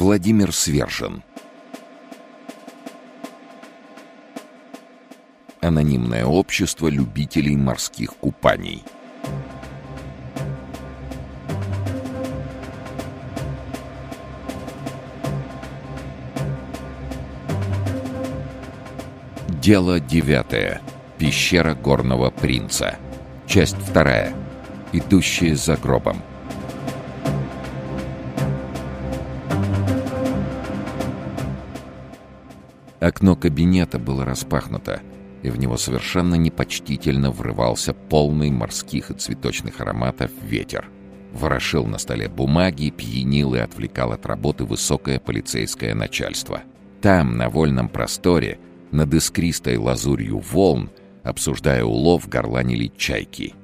Владимир Свержен Анонимное общество любителей морских купаний Дело девятое. Пещера горного принца. Часть вторая. Идущие за гробом. Окно кабинета было распахнуто, и в него совершенно непочтительно врывался полный морских и цветочных ароматов ветер. Ворошил на столе бумаги, пьянил и отвлекал от работы высокое полицейское начальство. Там, на вольном просторе, над искристой лазурью волн, обсуждая улов, горланили чайки.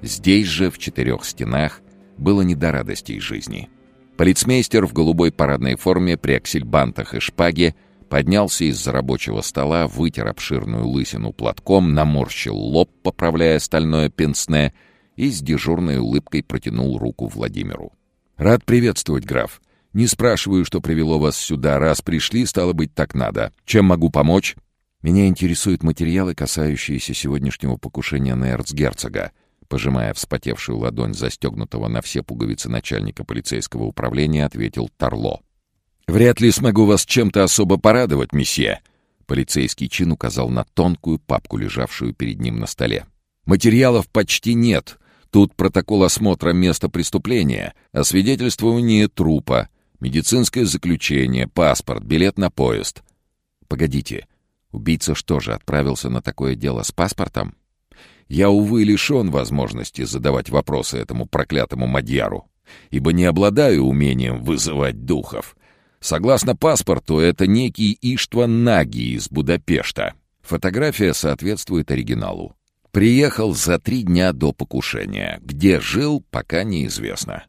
Здесь же, в четырех стенах, было не до радостей жизни. Полицмейстер в голубой парадной форме при аксельбантах и шпаге поднялся из-за рабочего стола, вытер обширную лысину платком, наморщил лоб, поправляя стальное пенсне, и с дежурной улыбкой протянул руку Владимиру. «Рад приветствовать, граф. Не спрашиваю, что привело вас сюда. Раз пришли, стало быть, так надо. Чем могу помочь?» «Меня интересуют материалы, касающиеся сегодняшнего покушения на эрцгерцога», пожимая вспотевшую ладонь застегнутого на все пуговицы начальника полицейского управления, ответил Тарло. «Вряд ли смогу вас чем-то особо порадовать, месье!» Полицейский чин указал на тонкую папку, лежавшую перед ним на столе. «Материалов почти нет. Тут протокол осмотра места преступления, освидетельствование трупа, медицинское заключение, паспорт, билет на поезд. Погодите, убийца что же, отправился на такое дело с паспортом? Я, увы, лишен возможности задавать вопросы этому проклятому Мадьяру, ибо не обладаю умением вызывать духов». Согласно паспорту, это некий Иштван Наги из Будапешта. Фотография соответствует оригиналу. Приехал за три дня до покушения. Где жил, пока неизвестно.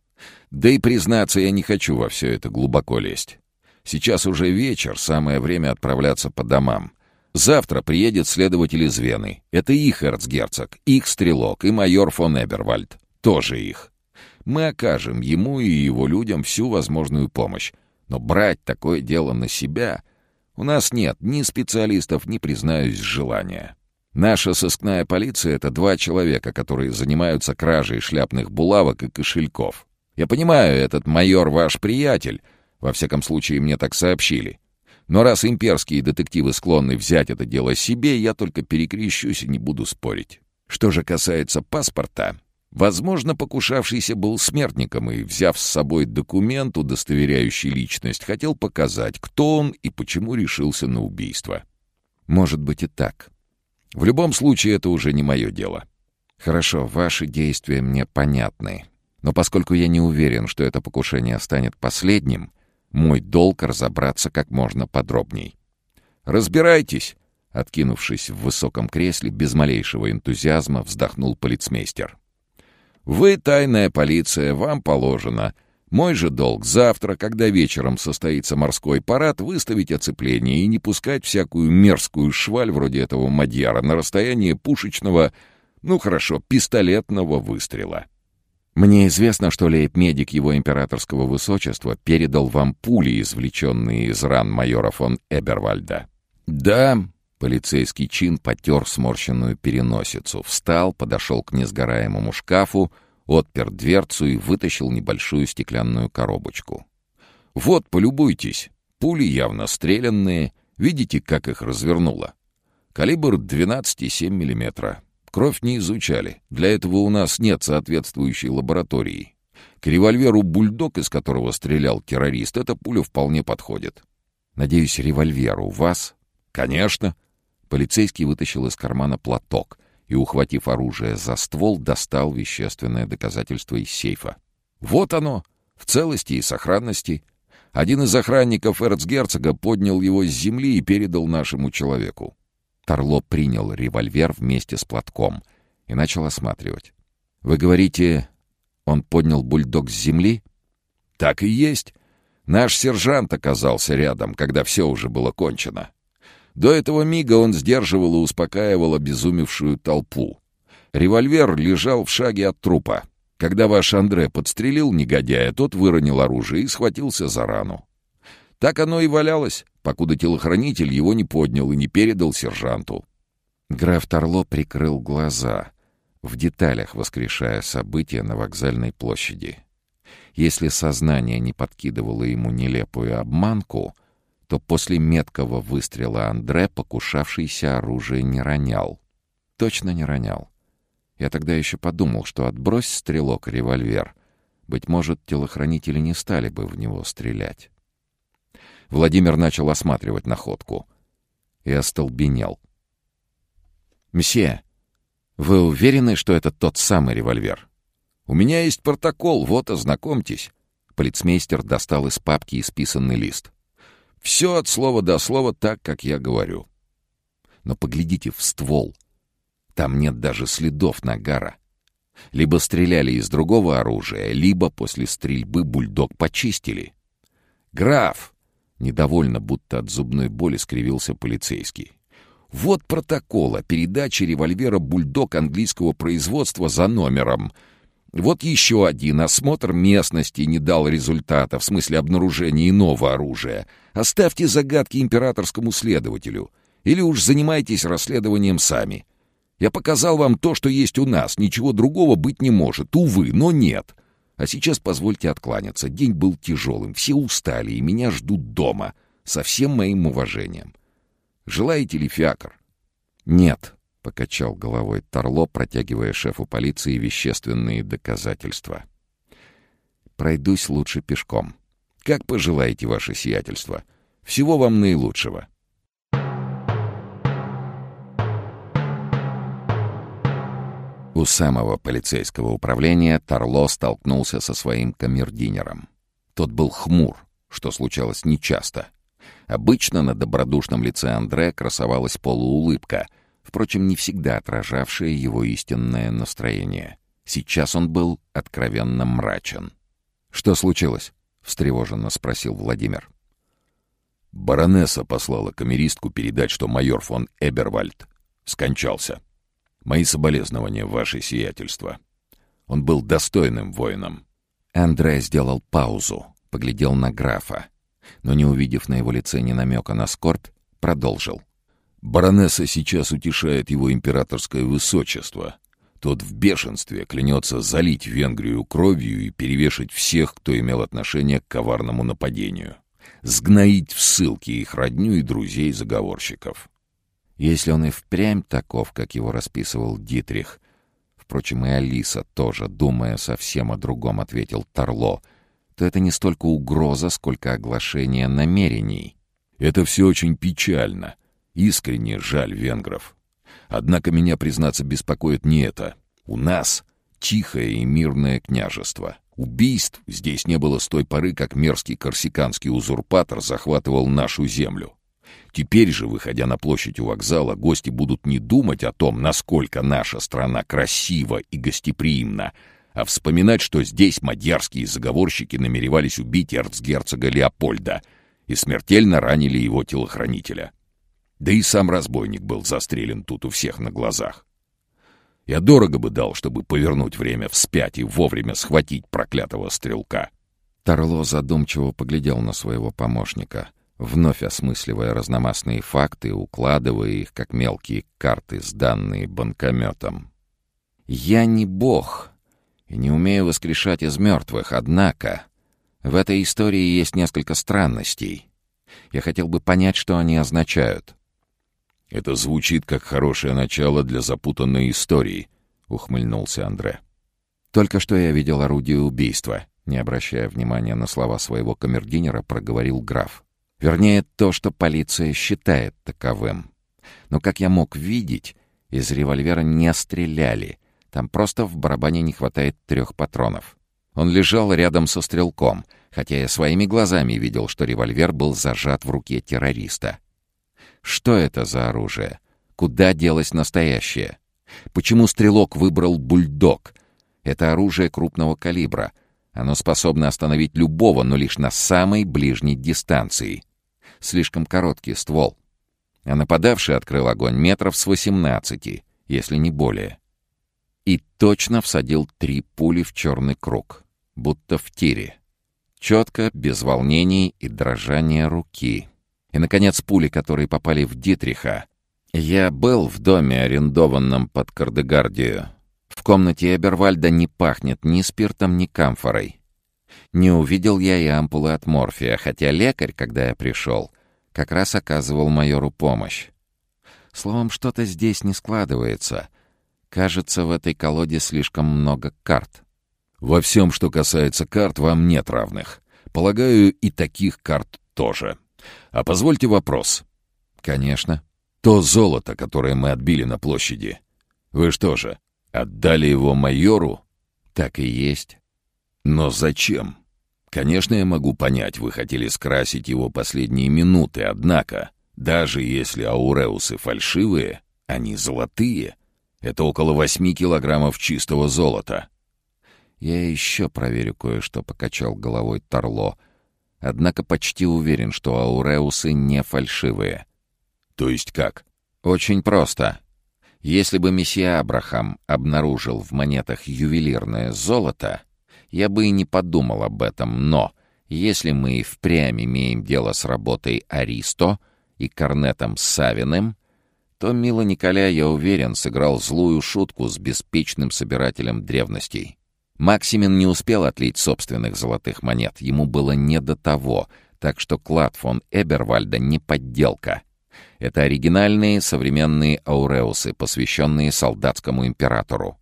Да и, признаться, я не хочу во все это глубоко лезть. Сейчас уже вечер, самое время отправляться по домам. Завтра приедет следователь из Вены. Это их эрцгерцог, их стрелок и майор фон Эбервальд. Тоже их. Мы окажем ему и его людям всю возможную помощь, но брать такое дело на себя у нас нет ни специалистов, ни, признаюсь, желания. Наша сыскная полиция — это два человека, которые занимаются кражей шляпных булавок и кошельков. Я понимаю, этот майор ваш приятель, во всяком случае, мне так сообщили. Но раз имперские детективы склонны взять это дело себе, я только перекрещусь и не буду спорить. Что же касается паспорта, Возможно, покушавшийся был смертником и, взяв с собой документ, удостоверяющий личность, хотел показать, кто он и почему решился на убийство. Может быть и так. В любом случае, это уже не мое дело. Хорошо, ваши действия мне понятны. Но поскольку я не уверен, что это покушение станет последним, мой долг разобраться как можно подробней. «Разбирайтесь!» Откинувшись в высоком кресле, без малейшего энтузиазма вздохнул полицмейстер. Вы тайная полиция, вам положено. Мой же долг завтра, когда вечером состоится морской парад, выставить оцепление и не пускать всякую мерзкую шваль вроде этого Мадьяра на расстояние пушечного, ну хорошо, пистолетного выстрела. Мне известно, что лейб-медик его императорского высочества передал вам пули, извлеченные из ран майора фон Эбервальда. Да, Полицейский чин потер сморщенную переносицу, встал, подошел к несгораемому шкафу, отпер дверцу и вытащил небольшую стеклянную коробочку. «Вот, полюбуйтесь. Пули явно стрелянные. Видите, как их развернуло? Калибр 12,7 мм. Кровь не изучали. Для этого у нас нет соответствующей лаборатории. К револьверу «Бульдог», из которого стрелял террорист, эта пуля вполне подходит. Надеюсь, револьвер у вас? Конечно. Полицейский вытащил из кармана платок и, ухватив оружие за ствол, достал вещественное доказательство из сейфа. «Вот оно! В целости и сохранности!» Один из охранников эрцгерцога поднял его с земли и передал нашему человеку. Тарло принял револьвер вместе с платком и начал осматривать. «Вы говорите, он поднял бульдог с земли?» «Так и есть. Наш сержант оказался рядом, когда все уже было кончено. До этого мига он сдерживал и успокаивал обезумевшую толпу. Револьвер лежал в шаге от трупа. Когда ваш Андре подстрелил негодяя, тот выронил оружие и схватился за рану. Так оно и валялось, покуда телохранитель его не поднял и не передал сержанту. Граф Торло прикрыл глаза, в деталях воскрешая события на вокзальной площади. Если сознание не подкидывало ему нелепую обманку, то после меткого выстрела Андре покушавшийся оружие не ронял. Точно не ронял. Я тогда еще подумал, что отбрось стрелок револьвер, быть может, телохранители не стали бы в него стрелять. Владимир начал осматривать находку и остолбенел. «Мсье, вы уверены, что это тот самый револьвер?» «У меня есть протокол, вот, ознакомьтесь». Полицмейстер достал из папки исписанный лист. «Все от слова до слова так, как я говорю». «Но поглядите в ствол. Там нет даже следов нагара. Либо стреляли из другого оружия, либо после стрельбы бульдог почистили». «Граф!» — недовольно, будто от зубной боли скривился полицейский. «Вот протокол о передаче револьвера «Бульдог» английского производства за номером — вот еще один осмотр местности не дал результата в смысле обнаружения иного оружия. Оставьте загадки императорскому следователю. Или уж занимайтесь расследованием сами. Я показал вам то, что есть у нас. Ничего другого быть не может. Увы, но нет. А сейчас позвольте откланяться. День был тяжелым. Все устали, и меня ждут дома. Со всем моим уважением. Желаете ли фиакр? Нет, — покачал головой Торло, протягивая шефу полиции вещественные доказательства. «Пройдусь лучше пешком. Как пожелаете, ваше сиятельство. Всего вам наилучшего». У самого полицейского управления Торло столкнулся со своим камердинером. Тот был хмур, что случалось нечасто. Обычно на добродушном лице Андре красовалась полуулыбка — впрочем, не всегда отражавшее его истинное настроение. Сейчас он был откровенно мрачен. «Что случилось?» — встревоженно спросил Владимир. «Баронесса послала камеристку передать, что майор фон Эбервальд скончался. Мои соболезнования, ваше сиятельство. Он был достойным воином». Андре сделал паузу, поглядел на графа, но, не увидев на его лице ни намека на скорбь, продолжил. Баронесса сейчас утешает его императорское высочество. Тот в бешенстве клянется залить Венгрию кровью и перевешать всех, кто имел отношение к коварному нападению. Сгноить в ссылке их родню и друзей заговорщиков. Если он и впрямь таков, как его расписывал Дитрих, впрочем, и Алиса тоже, думая совсем о другом, ответил Торло, то это не столько угроза, сколько оглашение намерений. «Это все очень печально», Искренне жаль венгров. Однако меня, признаться, беспокоит не это. У нас тихое и мирное княжество. Убийств здесь не было с той поры, как мерзкий корсиканский узурпатор захватывал нашу землю. Теперь же, выходя на площадь у вокзала, гости будут не думать о том, насколько наша страна красива и гостеприимна, а вспоминать, что здесь мадьярские заговорщики намеревались убить эрцгерцога Леопольда и смертельно ранили его телохранителя. Да и сам разбойник был застрелен тут у всех на глазах. Я дорого бы дал, чтобы повернуть время вспять и вовремя схватить проклятого стрелка. Торло задумчиво поглядел на своего помощника, вновь осмысливая разномастные факты, укладывая их, как мелкие карты, сданные банкометом. «Я не бог и не умею воскрешать из мертвых, однако в этой истории есть несколько странностей. Я хотел бы понять, что они означают». «Это звучит как хорошее начало для запутанной истории», — ухмыльнулся Андре. «Только что я видел орудие убийства», — не обращая внимания на слова своего камердинера, проговорил граф. «Вернее, то, что полиция считает таковым. Но, как я мог видеть, из револьвера не стреляли. Там просто в барабане не хватает трех патронов. Он лежал рядом со стрелком, хотя я своими глазами видел, что револьвер был зажат в руке террориста. Что это за оружие? Куда делось настоящее? Почему стрелок выбрал бульдог? Это оружие крупного калибра. Оно способно остановить любого, но лишь на самой ближней дистанции. Слишком короткий ствол. А нападавший открыл огонь метров с 18, если не более. И точно всадил три пули в черный круг, будто в тире. Четко, без волнений и дрожания руки. И, наконец, пули, которые попали в Дитриха. Я был в доме, арендованном под Кардегардию. В комнате Эбервальда не пахнет ни спиртом, ни камфорой. Не увидел я и ампулы от морфия, хотя лекарь, когда я пришел, как раз оказывал майору помощь. Словом, что-то здесь не складывается. Кажется, в этой колоде слишком много карт. Во всем, что касается карт, вам нет равных. Полагаю, и таких карт тоже. А позвольте вопрос. Конечно. То золото, которое мы отбили на площади. Вы что же, отдали его майору? Так и есть. Но зачем? Конечно, я могу понять, вы хотели скрасить его последние минуты, однако, даже если ауреусы фальшивые, они золотые. Это около восьми килограммов чистого золота. «Я еще проверю кое-что», — покачал головой Торло. «Однако почти уверен, что ауреусы не фальшивые». «То есть как?» «Очень просто. Если бы месье Абрахам обнаружил в монетах ювелирное золото, я бы и не подумал об этом, но если мы и впрямь имеем дело с работой Аристо и Корнетом Савиным, то Мила Николя, я уверен, сыграл злую шутку с беспечным собирателем древностей. Максимин не успел отлить собственных золотых монет, ему было не до того, так что клад фон Эбервальда не подделка. Это оригинальные современные ауреусы, посвященные солдатскому императору.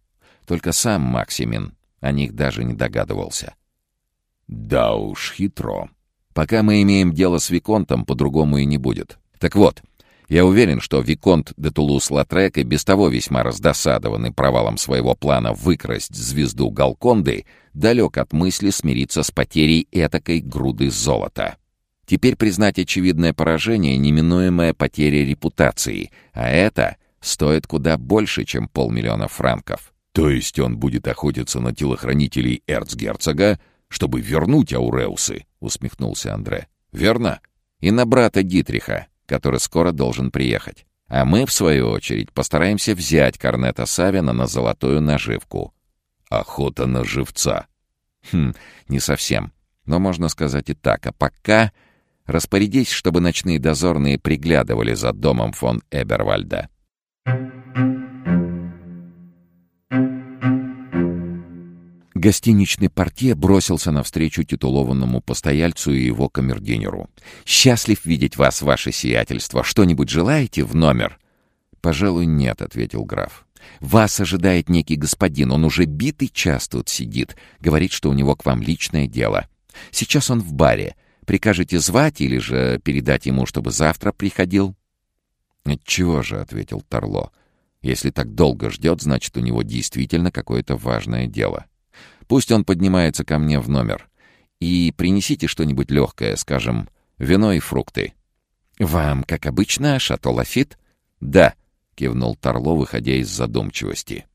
Только сам Максимин о них даже не догадывался. «Да уж, хитро. Пока мы имеем дело с Виконтом, по-другому и не будет. Так вот, я уверен, что Виконт де Тулус-Латрек и без того весьма раздосадованный провалом своего плана выкрасть звезду Галконды, далек от мысли смириться с потерей этакой груды золота. Теперь признать очевидное поражение — неминуемая потеря репутации, а это стоит куда больше, чем полмиллиона франков. То есть он будет охотиться на телохранителей эрцгерцога, чтобы вернуть Ауреусы, — усмехнулся Андре. — Верно? И на брата Дитриха, который скоро должен приехать. А мы, в свою очередь, постараемся взять Корнета Савина на золотую наживку. Охота на живца. Хм, не совсем. Но можно сказать и так. А пока распорядись, чтобы ночные дозорные приглядывали за домом фон Эбервальда. Гостиничный портье бросился навстречу титулованному постояльцу и его камердинеру. «Счастлив видеть вас, ваше сиятельство. Что-нибудь желаете в номер?» «Пожалуй, нет», — ответил граф. «Вас ожидает некий господин. Он уже битый час тут сидит. Говорит, что у него к вам личное дело. Сейчас он в баре. Прикажете звать или же передать ему, чтобы завтра приходил?» «Отчего же?» — ответил Торло. «Если так долго ждет, значит, у него действительно какое-то важное дело». Пусть он поднимается ко мне в номер. И принесите что-нибудь легкое, скажем, вино и фрукты». «Вам, как обычно, шато Лафит?» «Да», — кивнул Торло, выходя из задумчивости.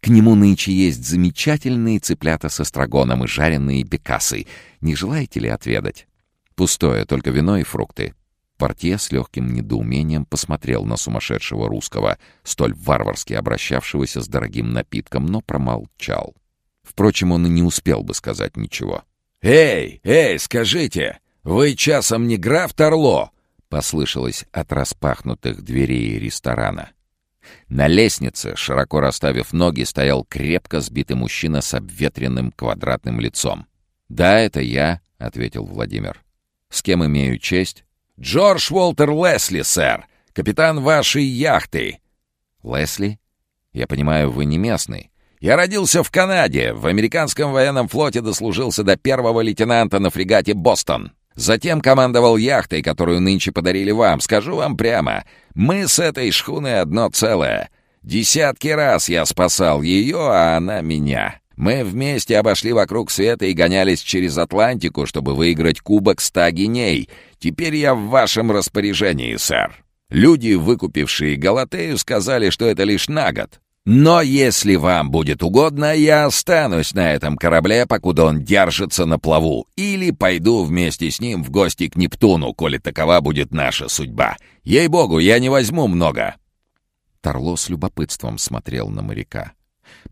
«К нему нынче есть замечательные цыплята со строгоном и жареные бекасы. Не желаете ли отведать?» «Пустое, только вино и фрукты». Портье с легким недоумением посмотрел на сумасшедшего русского, столь варварски обращавшегося с дорогим напитком, но промолчал. Впрочем, он и не успел бы сказать ничего. «Эй, эй, скажите, вы часом не граф Торло?» — послышалось от распахнутых дверей ресторана. На лестнице, широко расставив ноги, стоял крепко сбитый мужчина с обветренным квадратным лицом. «Да, это я», — ответил Владимир. «С кем имею честь?» «Джордж Уолтер Лесли, сэр, капитан вашей яхты». «Лесли? Я понимаю, вы не местный». Я родился в Канаде, в американском военном флоте дослужился до первого лейтенанта на фрегате «Бостон». Затем командовал яхтой, которую нынче подарили вам. Скажу вам прямо, мы с этой шхуной одно целое. Десятки раз я спасал ее, а она меня. Мы вместе обошли вокруг света и гонялись через Атлантику, чтобы выиграть кубок ста геней. Теперь я в вашем распоряжении, сэр. Люди, выкупившие Галатею, сказали, что это лишь на год. Но если вам будет угодно, я останусь на этом корабле, покуда он держится на плаву, или пойду вместе с ним в гости к Нептуну, коли такова будет наша судьба. Ей-богу, я не возьму много». Торло с любопытством смотрел на моряка.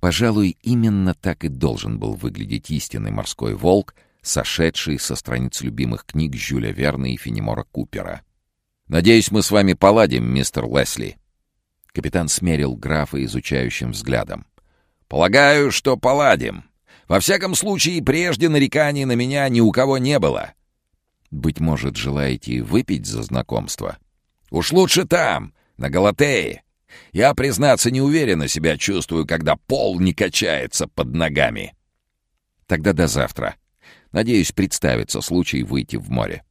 Пожалуй, именно так и должен был выглядеть истинный морской волк, сошедший со страниц любимых книг Жюля Верна и Фенемора Купера. «Надеюсь, мы с вами поладим, мистер Лесли». Капитан смерил графа изучающим взглядом. «Полагаю, что поладим. Во всяком случае, прежде нареканий на меня ни у кого не было». «Быть может, желаете выпить за знакомство?» «Уж лучше там, на Галатее. Я, признаться, неуверенно себя чувствую, когда пол не качается под ногами». «Тогда до завтра. Надеюсь, представится случай выйти в море».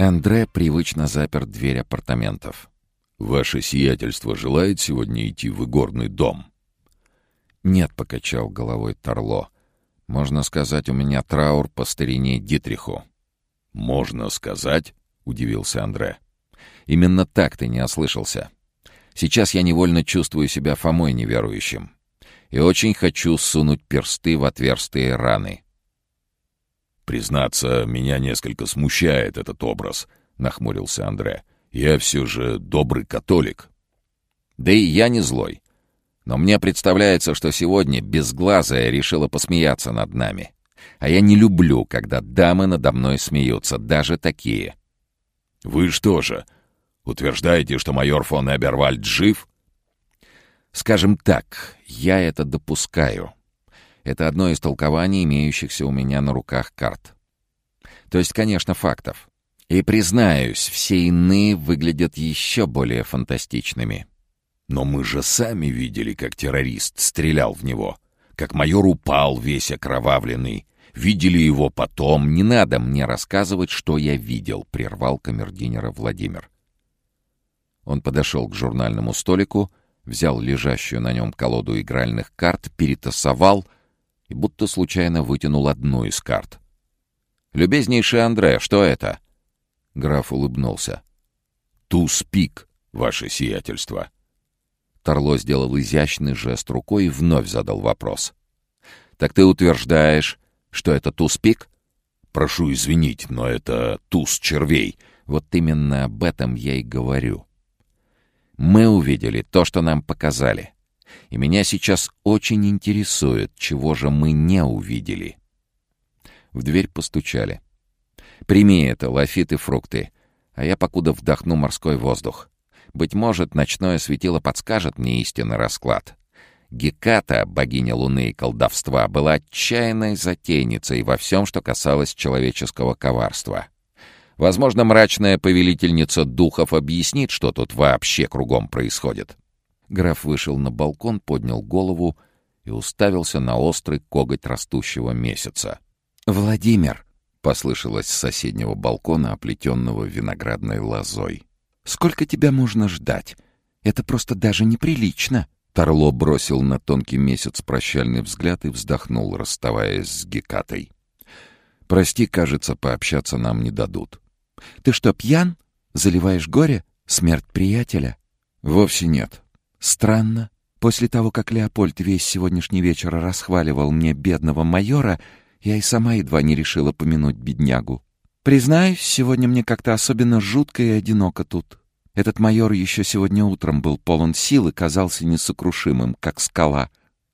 Андре привычно запер дверь апартаментов. «Ваше сиятельство желает сегодня идти в игорный дом?» «Нет», — покачал головой Торло. «Можно сказать, у меня траур по старине Дитриху». «Можно сказать?» — удивился Андре. «Именно так ты не ослышался. Сейчас я невольно чувствую себя Фомой неверующим. И очень хочу сунуть персты в отверстые раны». «Признаться, меня несколько смущает этот образ», — нахмурился Андре. «Я все же добрый католик». «Да и я не злой. Но мне представляется, что сегодня безглазая решила посмеяться над нами. А я не люблю, когда дамы надо мной смеются, даже такие». «Вы что же, утверждаете, что майор фон Эбервальд жив?» «Скажем так, я это допускаю». Это одно из толкований, имеющихся у меня на руках карт. То есть, конечно, фактов. И, признаюсь, все иные выглядят еще более фантастичными. Но мы же сами видели, как террорист стрелял в него, как майор упал весь окровавленный. Видели его потом. Не надо мне рассказывать, что я видел, прервал камердинера Владимир. Он подошел к журнальному столику, взял лежащую на нем колоду игральных карт, перетасовал — и будто случайно вытянул одну из карт. «Любезнейший Андре, что это?» Граф улыбнулся. «Туз-пик, ваше сиятельство». Торло сделал изящный жест рукой и вновь задал вопрос. «Так ты утверждаешь, что это туз-пик?» «Прошу извинить, но это туз червей». «Вот именно об этом я и говорю. Мы увидели то, что нам показали и меня сейчас очень интересует, чего же мы не увидели. В дверь постучали. «Прими это, лафит фрукты, а я покуда вдохну морской воздух. Быть может, ночное светило подскажет мне истинный расклад». Геката, богиня луны и колдовства, была отчаянной затейницей во всем, что касалось человеческого коварства. Возможно, мрачная повелительница духов объяснит, что тут вообще кругом происходит. Граф вышел на балкон, поднял голову и уставился на острый коготь растущего месяца. «Владимир!» — послышалось с соседнего балкона, оплетенного виноградной лозой. «Сколько тебя можно ждать? Это просто даже неприлично!» Торло бросил на тонкий месяц прощальный взгляд и вздохнул, расставаясь с Гекатой. «Прости, кажется, пообщаться нам не дадут». «Ты что, пьян? Заливаешь горе? Смерть приятеля?» «Вовсе нет. Странно. После того, как Леопольд весь сегодняшний вечер расхваливал мне бедного майора, я и сама едва не решила помянуть беднягу. Признаюсь, сегодня мне как-то особенно жутко и одиноко тут. Этот майор еще сегодня утром был полон сил и казался несокрушимым, как скала.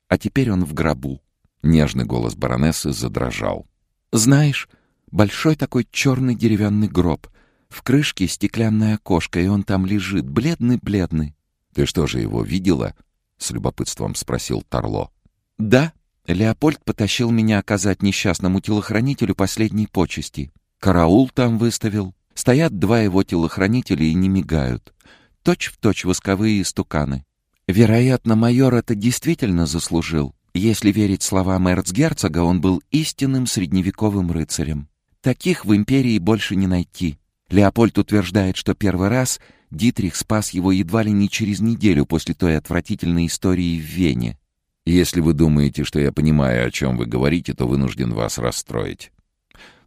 А теперь он в гробу. Нежный голос баронессы задрожал. «Знаешь, большой такой черный деревянный гроб. В крышке стеклянное окошко, и он там лежит, бледный-бледный. «Ты что же его видела?» — с любопытством спросил Торло. «Да. Леопольд потащил меня оказать несчастному телохранителю последней почести. Караул там выставил. Стоят два его телохранителя и не мигают. Точь в точь восковые истуканы. Вероятно, майор это действительно заслужил. Если верить словам эрцгерцога, он был истинным средневековым рыцарем. Таких в империи больше не найти. Леопольд утверждает, что первый раз Дитрих спас его едва ли не через неделю после той отвратительной истории в Вене. Если вы думаете, что я понимаю, о чем вы говорите, то вынужден вас расстроить.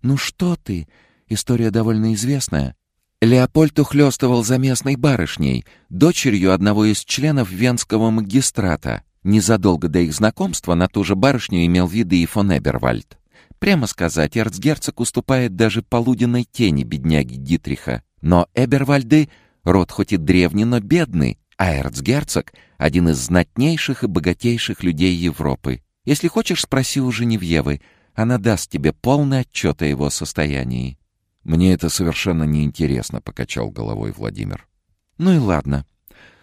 «Ну что ты? История довольно известная. Леопольд ухлёстывал за местной барышней, дочерью одного из членов венского магистрата. Незадолго до их знакомства на ту же барышню имел виды и фон Эбервальд. Прямо сказать, эрцгерцог уступает даже полуденной тени бедняги Дитриха. Но Эбервальды Род хоть и древний, но бедный. А эрцгерцог — один из знатнейших и богатейших людей Европы. Если хочешь, спроси у Женевьевы. Она даст тебе полный отчет о его состоянии». «Мне это совершенно неинтересно», — покачал головой Владимир. «Ну и ладно.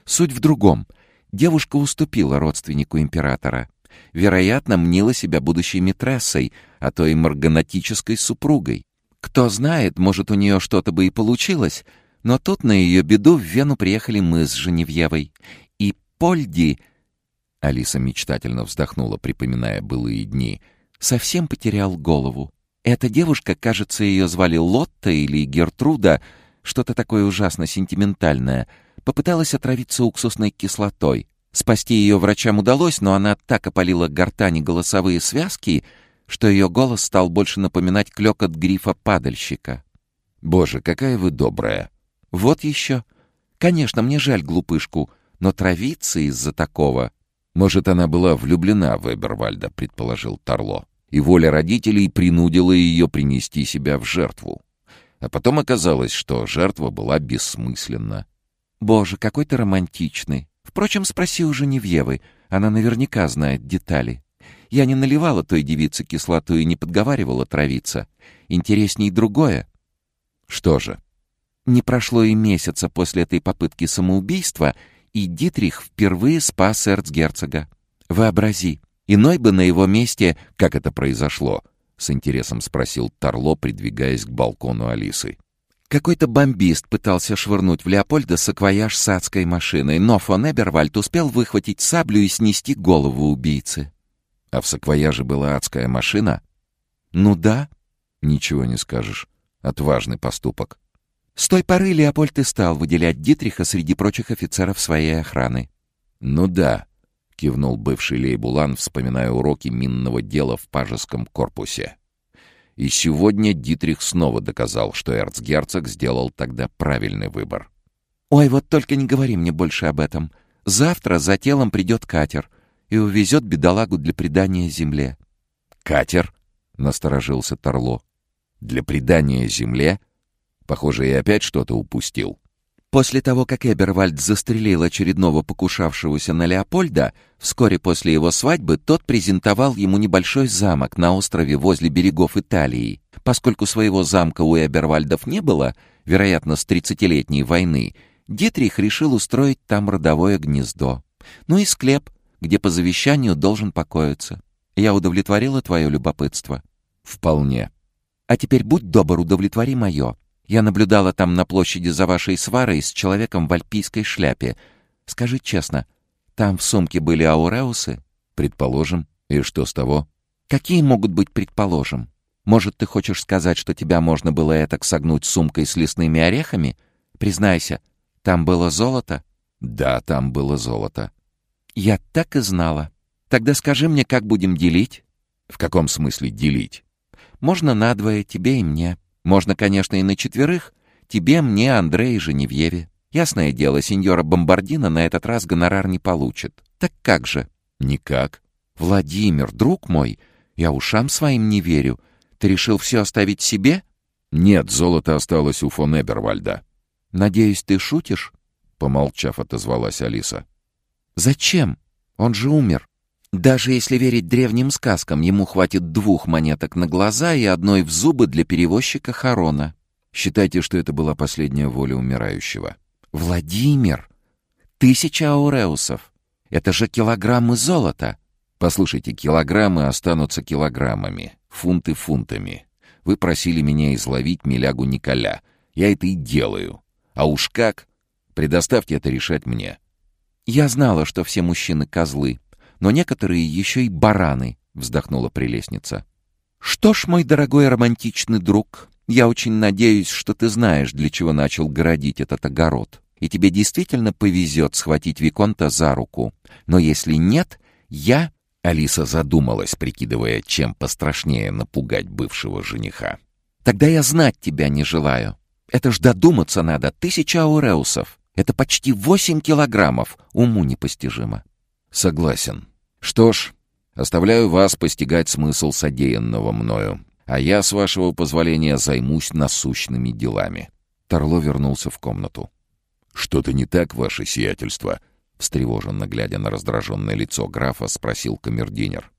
Суть в другом. Девушка уступила родственнику императора. Вероятно, мнила себя будущей митрессой, а то и марганатической супругой. Кто знает, может, у нее что-то бы и получилось, но тут на ее беду в Вену приехали мы с Женевьевой. И Польди... Алиса мечтательно вздохнула, припоминая былые дни. Совсем потерял голову. Эта девушка, кажется, ее звали Лотта или Гертруда, что-то такое ужасно сентиментальное, попыталась отравиться уксусной кислотой. Спасти ее врачам удалось, но она так опалила гортани голосовые связки, что ее голос стал больше напоминать клёкот грифа падальщика. «Боже, какая вы добрая!» Вот еще. Конечно, мне жаль глупышку, но травиться из-за такого... Может, она была влюблена в Эбервальда, предположил Тарло, и воля родителей принудила ее принести себя в жертву. А потом оказалось, что жертва была бессмысленна. «Боже, какой ты романтичный! Впрочем, спроси у Женевьевы, она наверняка знает детали. Я не наливала той девице кислоту и не подговаривала травиться. Интересней другое». «Что же?» Не прошло и месяца после этой попытки самоубийства, и Дитрих впервые спас эрцгерцога. Вообрази, иной бы на его месте... Как это произошло? С интересом спросил Тарло, придвигаясь к балкону Алисы. Какой-то бомбист пытался швырнуть в Леопольда саквояж с адской машиной, но фон Эбервальд успел выхватить саблю и снести голову убийцы. А в саквояже была адская машина? Ну да. Ничего не скажешь. Отважный поступок. С той поры Леопольд и стал выделять Дитриха среди прочих офицеров своей охраны. «Ну да», — кивнул бывший Лейбулан, вспоминая уроки минного дела в пажеском корпусе. И сегодня Дитрих снова доказал, что эрцгерцог сделал тогда правильный выбор. «Ой, вот только не говори мне больше об этом. Завтра за телом придет катер и увезет бедолагу для предания земле». «Катер?» — насторожился Торло. «Для предания земле?» Похоже, и опять что-то упустил. После того, как Эбервальд застрелил очередного покушавшегося на Леопольда, вскоре после его свадьбы тот презентовал ему небольшой замок на острове возле берегов Италии. Поскольку своего замка у Эбервальдов не было, вероятно, с тридцатилетней войны, Дитрих решил устроить там родовое гнездо. Ну и склеп, где по завещанию должен покоиться. Я удовлетворила твое любопытство? Вполне. А теперь будь добр, удовлетвори мое. Я наблюдала там на площади за вашей сварой с человеком в альпийской шляпе. Скажи честно, там в сумке были ауреусы? Предположим. И что с того? Какие могут быть предположим? Может, ты хочешь сказать, что тебя можно было этак согнуть сумкой с лесными орехами? Признайся, там было золото? Да, там было золото. Я так и знала. Тогда скажи мне, как будем делить? В каком смысле делить? Можно надвое, тебе и мне. Можно, конечно, и на четверых. Тебе, мне, Андре и Женевьеве. Ясное дело, сеньора Бомбардина на этот раз гонорар не получит. Так как же? Никак. Владимир, друг мой, я ушам своим не верю. Ты решил все оставить себе? Нет, золото осталось у фон Эбервальда. Надеюсь, ты шутишь? Помолчав, отозвалась Алиса. Зачем? Он же умер. Даже если верить древним сказкам, ему хватит двух монеток на глаза и одной в зубы для перевозчика Харона. Считайте, что это была последняя воля умирающего. Владимир! Тысяча ауреусов! Это же килограммы золота! Послушайте, килограммы останутся килограммами, фунты фунтами. Вы просили меня изловить милягу Николя. Я это и делаю. А уж как? Предоставьте это решать мне. Я знала, что все мужчины козлы, но некоторые еще и бараны», — вздохнула прелестница. «Что ж, мой дорогой романтичный друг, я очень надеюсь, что ты знаешь, для чего начал городить этот огород, и тебе действительно повезет схватить Виконта за руку. Но если нет, я...» Алиса задумалась, прикидывая, чем пострашнее напугать бывшего жениха. «Тогда я знать тебя не желаю. Это ж додуматься надо, тысяча ауреусов. Это почти восемь килограммов, уму непостижимо». Согласен. Что ж, оставляю вас постигать смысл содеянного мною, а я, с вашего позволения, займусь насущными делами. Торло вернулся в комнату. «Что-то не так, ваше сиятельство?» Встревоженно глядя на раздраженное лицо графа, спросил камердинер.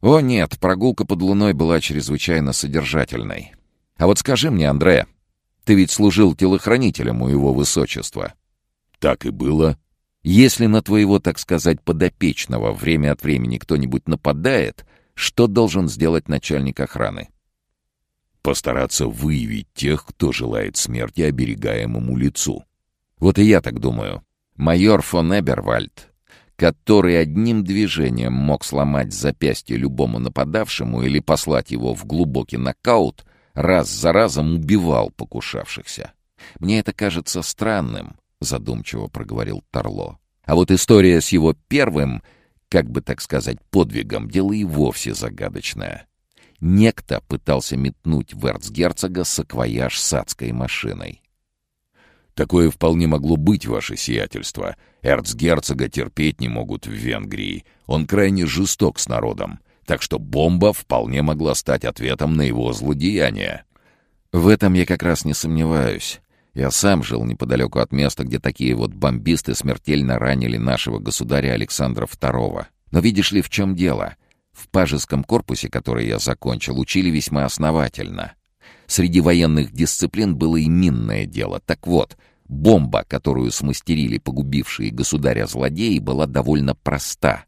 «О нет, прогулка под луной была чрезвычайно содержательной. А вот скажи мне, Андре, ты ведь служил телохранителем у его высочества». «Так и было». «Если на твоего, так сказать, подопечного время от времени кто-нибудь нападает, что должен сделать начальник охраны?» «Постараться выявить тех, кто желает смерти оберегаемому лицу». «Вот и я так думаю. Майор фон Эбервальд, который одним движением мог сломать запястье любому нападавшему или послать его в глубокий нокаут, раз за разом убивал покушавшихся. Мне это кажется странным, задумчиво проговорил Торло. А вот история с его первым, как бы так сказать, подвигом, дело и вовсе загадочное. Некто пытался метнуть в эрцгерцога саквояж с адской машиной. Такое вполне могло быть, ваше сиятельство. Эрцгерцога терпеть не могут в Венгрии. Он крайне жесток с народом. Так что бомба вполне могла стать ответом на его злодеяние. В этом я как раз не сомневаюсь. Я сам жил неподалеку от места, где такие вот бомбисты смертельно ранили нашего государя Александра II. Но видишь ли, в чем дело? В пажеском корпусе, который я закончил, учили весьма основательно. Среди военных дисциплин было и минное дело. Так вот, бомба, которую смастерили погубившие государя злодеи, была довольно проста.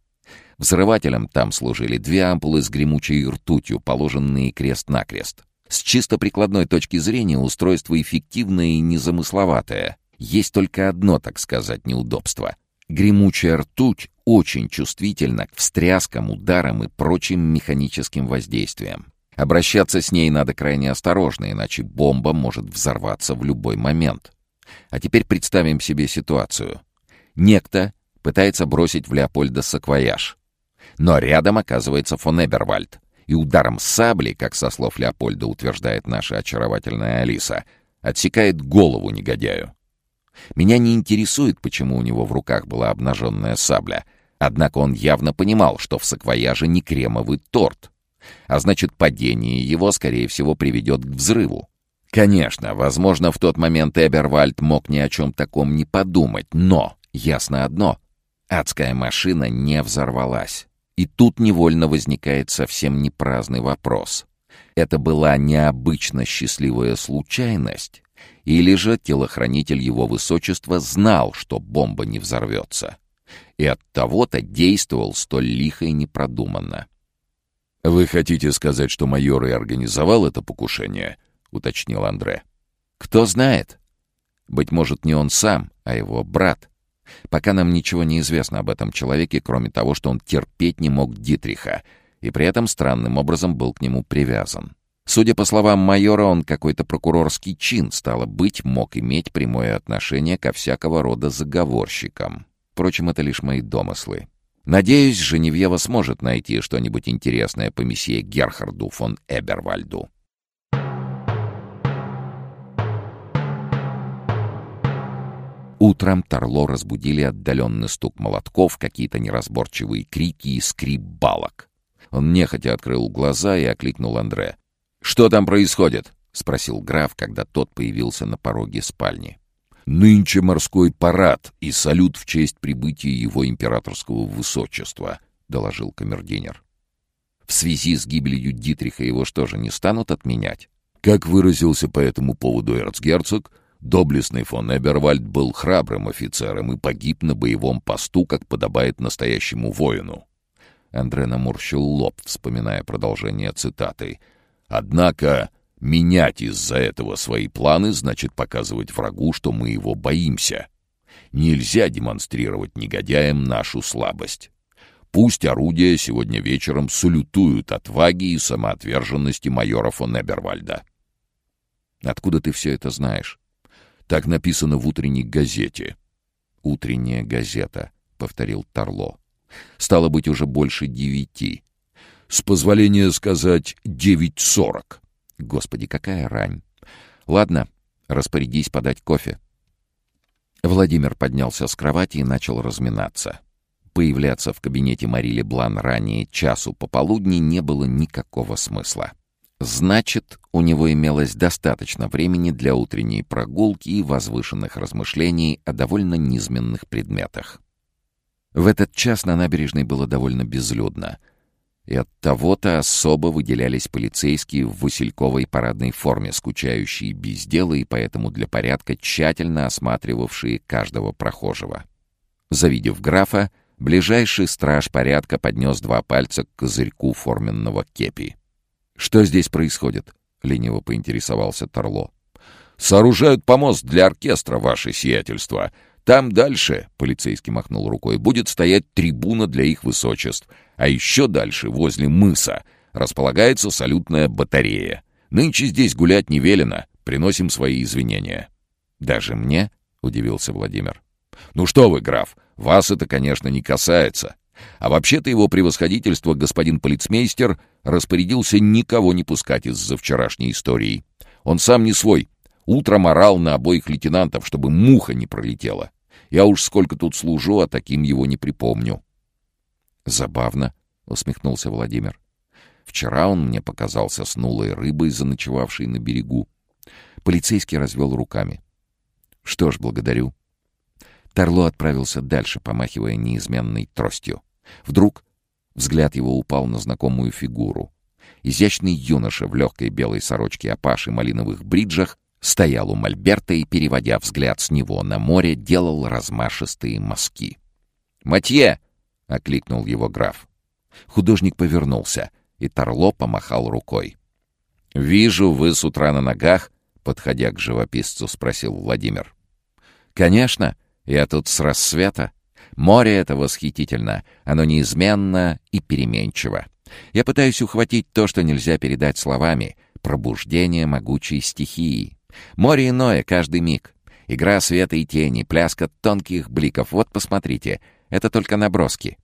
Взрывателем там служили две ампулы с гремучей ртутью, положенные крест-накрест. С чисто прикладной точки зрения устройство эффективное и незамысловатое. Есть только одно, так сказать, неудобство. Гремучая ртуть очень чувствительна к встряскам, ударам и прочим механическим воздействиям. Обращаться с ней надо крайне осторожно, иначе бомба может взорваться в любой момент. А теперь представим себе ситуацию. Некто пытается бросить в Леопольда саквояж. Но рядом оказывается фон Эбервальд. И ударом сабли, как со слов Леопольда утверждает наша очаровательная Алиса, отсекает голову негодяю. Меня не интересует, почему у него в руках была обнаженная сабля. Однако он явно понимал, что в саквояже не кремовый торт — а значит, падение его, скорее всего, приведет к взрыву. Конечно, возможно, в тот момент Эбервальд мог ни о чем таком не подумать, но ясно одно — адская машина не взорвалась. И тут невольно возникает совсем не праздный вопрос. Это была необычно счастливая случайность? Или же телохранитель его высочества знал, что бомба не взорвется? И от того-то действовал столь лихо и непродуманно. «Вы хотите сказать, что майор и организовал это покушение?» — уточнил Андре. «Кто знает. Быть может, не он сам, а его брат. Пока нам ничего не известно об этом человеке, кроме того, что он терпеть не мог Дитриха, и при этом странным образом был к нему привязан. Судя по словам майора, он какой-то прокурорский чин, стало быть, мог иметь прямое отношение ко всякого рода заговорщикам. Впрочем, это лишь мои домыслы. Надеюсь, Женевьева сможет найти что-нибудь интересное по месье Герхарду фон Эбервальду. Утром Торло разбудили отдаленный стук молотков, какие-то неразборчивые крики и скрип балок. Он нехотя открыл глаза и окликнул Андре. «Что там происходит?» — спросил граф, когда тот появился на пороге спальни. Нынче морской парад и салют в честь прибытия его императорского высочества», — доложил камердинер. «В связи с гибелью Дитриха его что же, не станут отменять?» Как выразился по этому поводу эрцгерцог, доблестный фон Эбервальд был храбрым офицером и погиб на боевом посту, как подобает настоящему воину. Андре наморщил лоб, вспоминая продолжение цитаты. «Однако Менять из-за этого свои планы значит показывать врагу, что мы его боимся. Нельзя демонстрировать негодяям нашу слабость. Пусть орудия сегодня вечером салютуют отваге и самоотверженности майора фон Эбервальда. Откуда ты все это знаешь? Так написано в утренней газете. «Утренняя газета», — повторил Торло. «Стало быть, уже больше девяти». «С позволения сказать, девять сорок». Господи, какая рань! Ладно, распорядись подать кофе. Владимир поднялся с кровати и начал разминаться. Появляться в кабинете Марили Блан ранее часу пополудни не было никакого смысла. Значит, у него имелось достаточно времени для утренней прогулки и возвышенных размышлений о довольно низменных предметах. В этот час на набережной было довольно безлюдно, и от того-то особо выделялись полицейские в васильковой парадной форме, скучающие без дела и поэтому для порядка тщательно осматривавшие каждого прохожего. Завидев графа, ближайший страж порядка поднес два пальца к козырьку форменного кепи. «Что здесь происходит?» — лениво поинтересовался Торло. «Сооружают помост для оркестра, ваше сиятельство. Там дальше, — полицейский махнул рукой, — будет стоять трибуна для их высочеств. А еще дальше, возле мыса, располагается салютная батарея. Нынче здесь гулять не велено. Приносим свои извинения». «Даже мне?» — удивился Владимир. «Ну что вы, граф, вас это, конечно, не касается. А вообще-то его превосходительство господин полицмейстер распорядился никого не пускать из-за вчерашней истории. Он сам не свой. Утром орал на обоих лейтенантов, чтобы муха не пролетела. Я уж сколько тут служу, а таким его не припомню. «Забавно», — усмехнулся Владимир. «Вчера он мне показался снулой рыбой, заночевавшей на берегу». Полицейский развел руками. «Что ж, благодарю». Тарло отправился дальше, помахивая неизменной тростью. Вдруг взгляд его упал на знакомую фигуру. Изящный юноша в легкой белой сорочке опаши малиновых бриджах стоял у мольберта и, переводя взгляд с него на море, делал размашистые мазки. «Матье!» — окликнул его граф. Художник повернулся, и Торло помахал рукой. «Вижу, вы с утра на ногах», — подходя к живописцу, спросил Владимир. «Конечно, я тут с рассвета. Море — это восхитительно, оно неизменно и переменчиво. Я пытаюсь ухватить то, что нельзя передать словами, пробуждение могучей стихии. Море иное каждый миг. Игра света и тени, пляска тонких бликов. Вот посмотрите, это только наброски.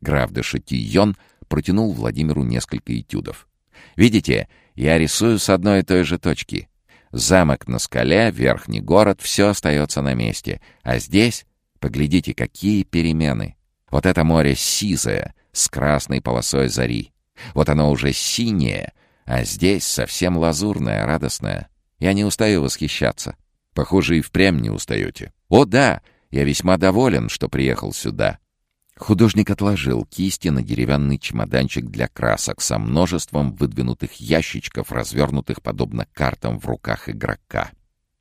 Граф де Шатийон протянул Владимиру несколько этюдов. Видите, я рисую с одной и той же точки. Замок на скале, верхний город, все остается на месте. А здесь Поглядите, какие перемены. Вот это море сизое, с красной полосой зари. Вот оно уже синее, а здесь совсем лазурное, радостное. Я не устаю восхищаться. Похоже, и впрямь не устаете. О да, я весьма доволен, что приехал сюда. Художник отложил кисти на деревянный чемоданчик для красок со множеством выдвинутых ящичков, развернутых подобно картам в руках игрока.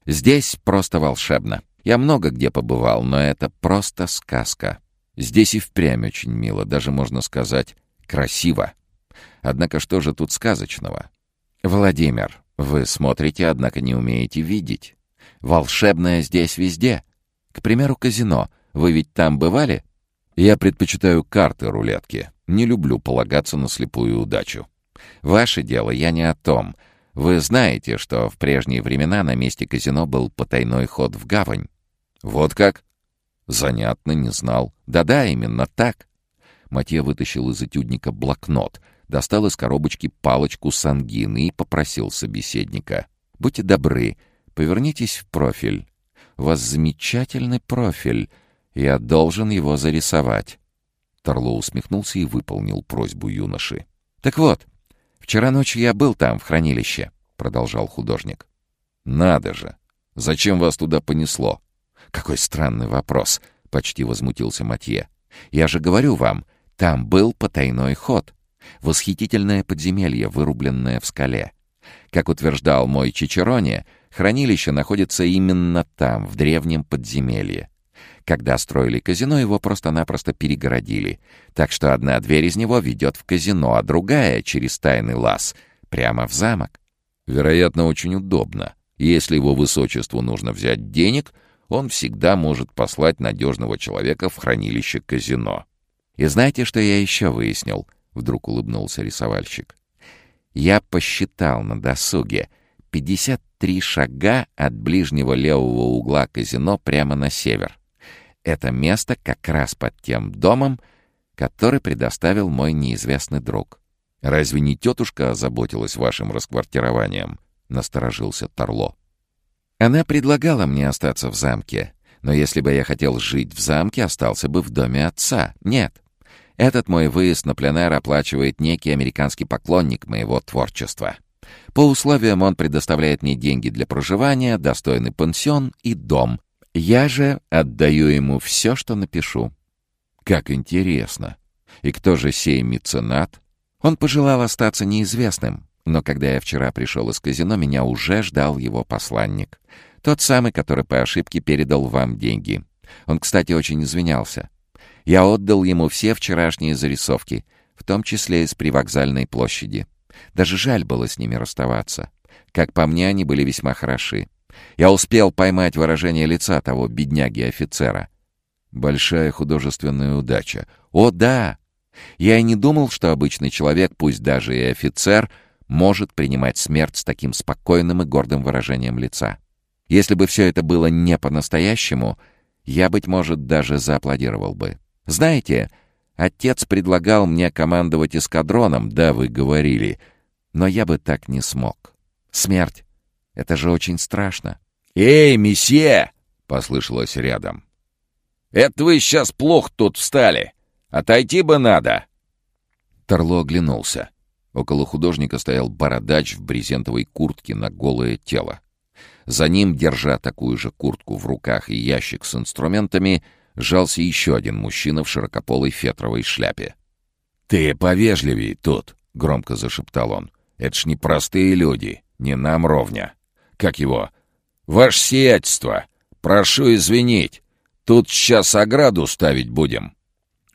Здесь просто волшебно. Я много где побывал, но это просто сказка. Здесь и впрямь очень мило, даже можно сказать, красиво. Однако что же тут сказочного? Владимир, вы смотрите, однако не умеете видеть. Волшебное здесь везде. К примеру, казино. Вы ведь там бывали? Я предпочитаю карты рулетки. Не люблю полагаться на слепую удачу. Ваше дело, я не о том. Вы знаете, что в прежние времена на месте казино был потайной ход в гавань. «Вот как?» «Занятно, не знал. Да-да, именно так». Матье вытащил из этюдника блокнот, достал из коробочки палочку с ангины и попросил собеседника. «Будьте добры, повернитесь в профиль. У вас замечательный профиль. Я должен его зарисовать». Торло усмехнулся и выполнил просьбу юноши. «Так вот, вчера ночью я был там, в хранилище», — продолжал художник. «Надо же! Зачем вас туда понесло?» «Какой странный вопрос!» — почти возмутился Матье. «Я же говорю вам, там был потайной ход. Восхитительное подземелье, вырубленное в скале. Как утверждал мой Чичероне, хранилище находится именно там, в древнем подземелье. Когда строили казино, его просто-напросто перегородили, так что одна дверь из него ведет в казино, а другая — через тайный лаз, прямо в замок. Вероятно, очень удобно. Если его высочеству нужно взять денег, он всегда может послать надежного человека в хранилище казино. «И знаете, что я еще выяснил?» — вдруг улыбнулся рисовальщик. «Я посчитал на досуге. 53 шага от ближнего левого угла казино прямо на север. Это место как раз под тем домом, который предоставил мой неизвестный друг. Разве не тетушка озаботилась вашим расквартированием?» — насторожился Торло. Она предлагала мне остаться в замке, но если бы я хотел жить в замке, остался бы в доме отца. Нет. Этот мой выезд на пленэр оплачивает некий американский поклонник моего творчества. По условиям он предоставляет мне деньги для проживания, достойный пансион и дом. Я же отдаю ему все, что напишу. Как интересно. И кто же сей меценат? Он пожелал остаться неизвестным, но когда я вчера пришел из казино, меня уже ждал его посланник. Тот самый, который по ошибке передал вам деньги. Он, кстати, очень извинялся. Я отдал ему все вчерашние зарисовки, в том числе из привокзальной площади. Даже жаль было с ними расставаться. Как по мне, они были весьма хороши. Я успел поймать выражение лица того бедняги-офицера. Большая художественная удача. О, да! Я и не думал, что обычный человек, пусть даже и офицер, может принимать смерть с таким спокойным и гордым выражением лица. Если бы все это было не по-настоящему, я, быть может, даже зааплодировал бы. Знаете, отец предлагал мне командовать эскадроном, да, вы говорили, но я бы так не смог. Смерть — это же очень страшно. «Эй, месье!» — послышалось рядом. «Это вы сейчас плохо тут встали. Отойти бы надо!» Торло оглянулся. Около художника стоял бородач в брезентовой куртке на голое тело. За ним, держа такую же куртку в руках и ящик с инструментами, жался еще один мужчина в широкополой фетровой шляпе. «Ты повежливей тут!» — громко зашептал он. «Это ж не простые люди, не нам ровня. Как его? Ваше сиятельство! Прошу извинить, тут сейчас ограду ставить будем!»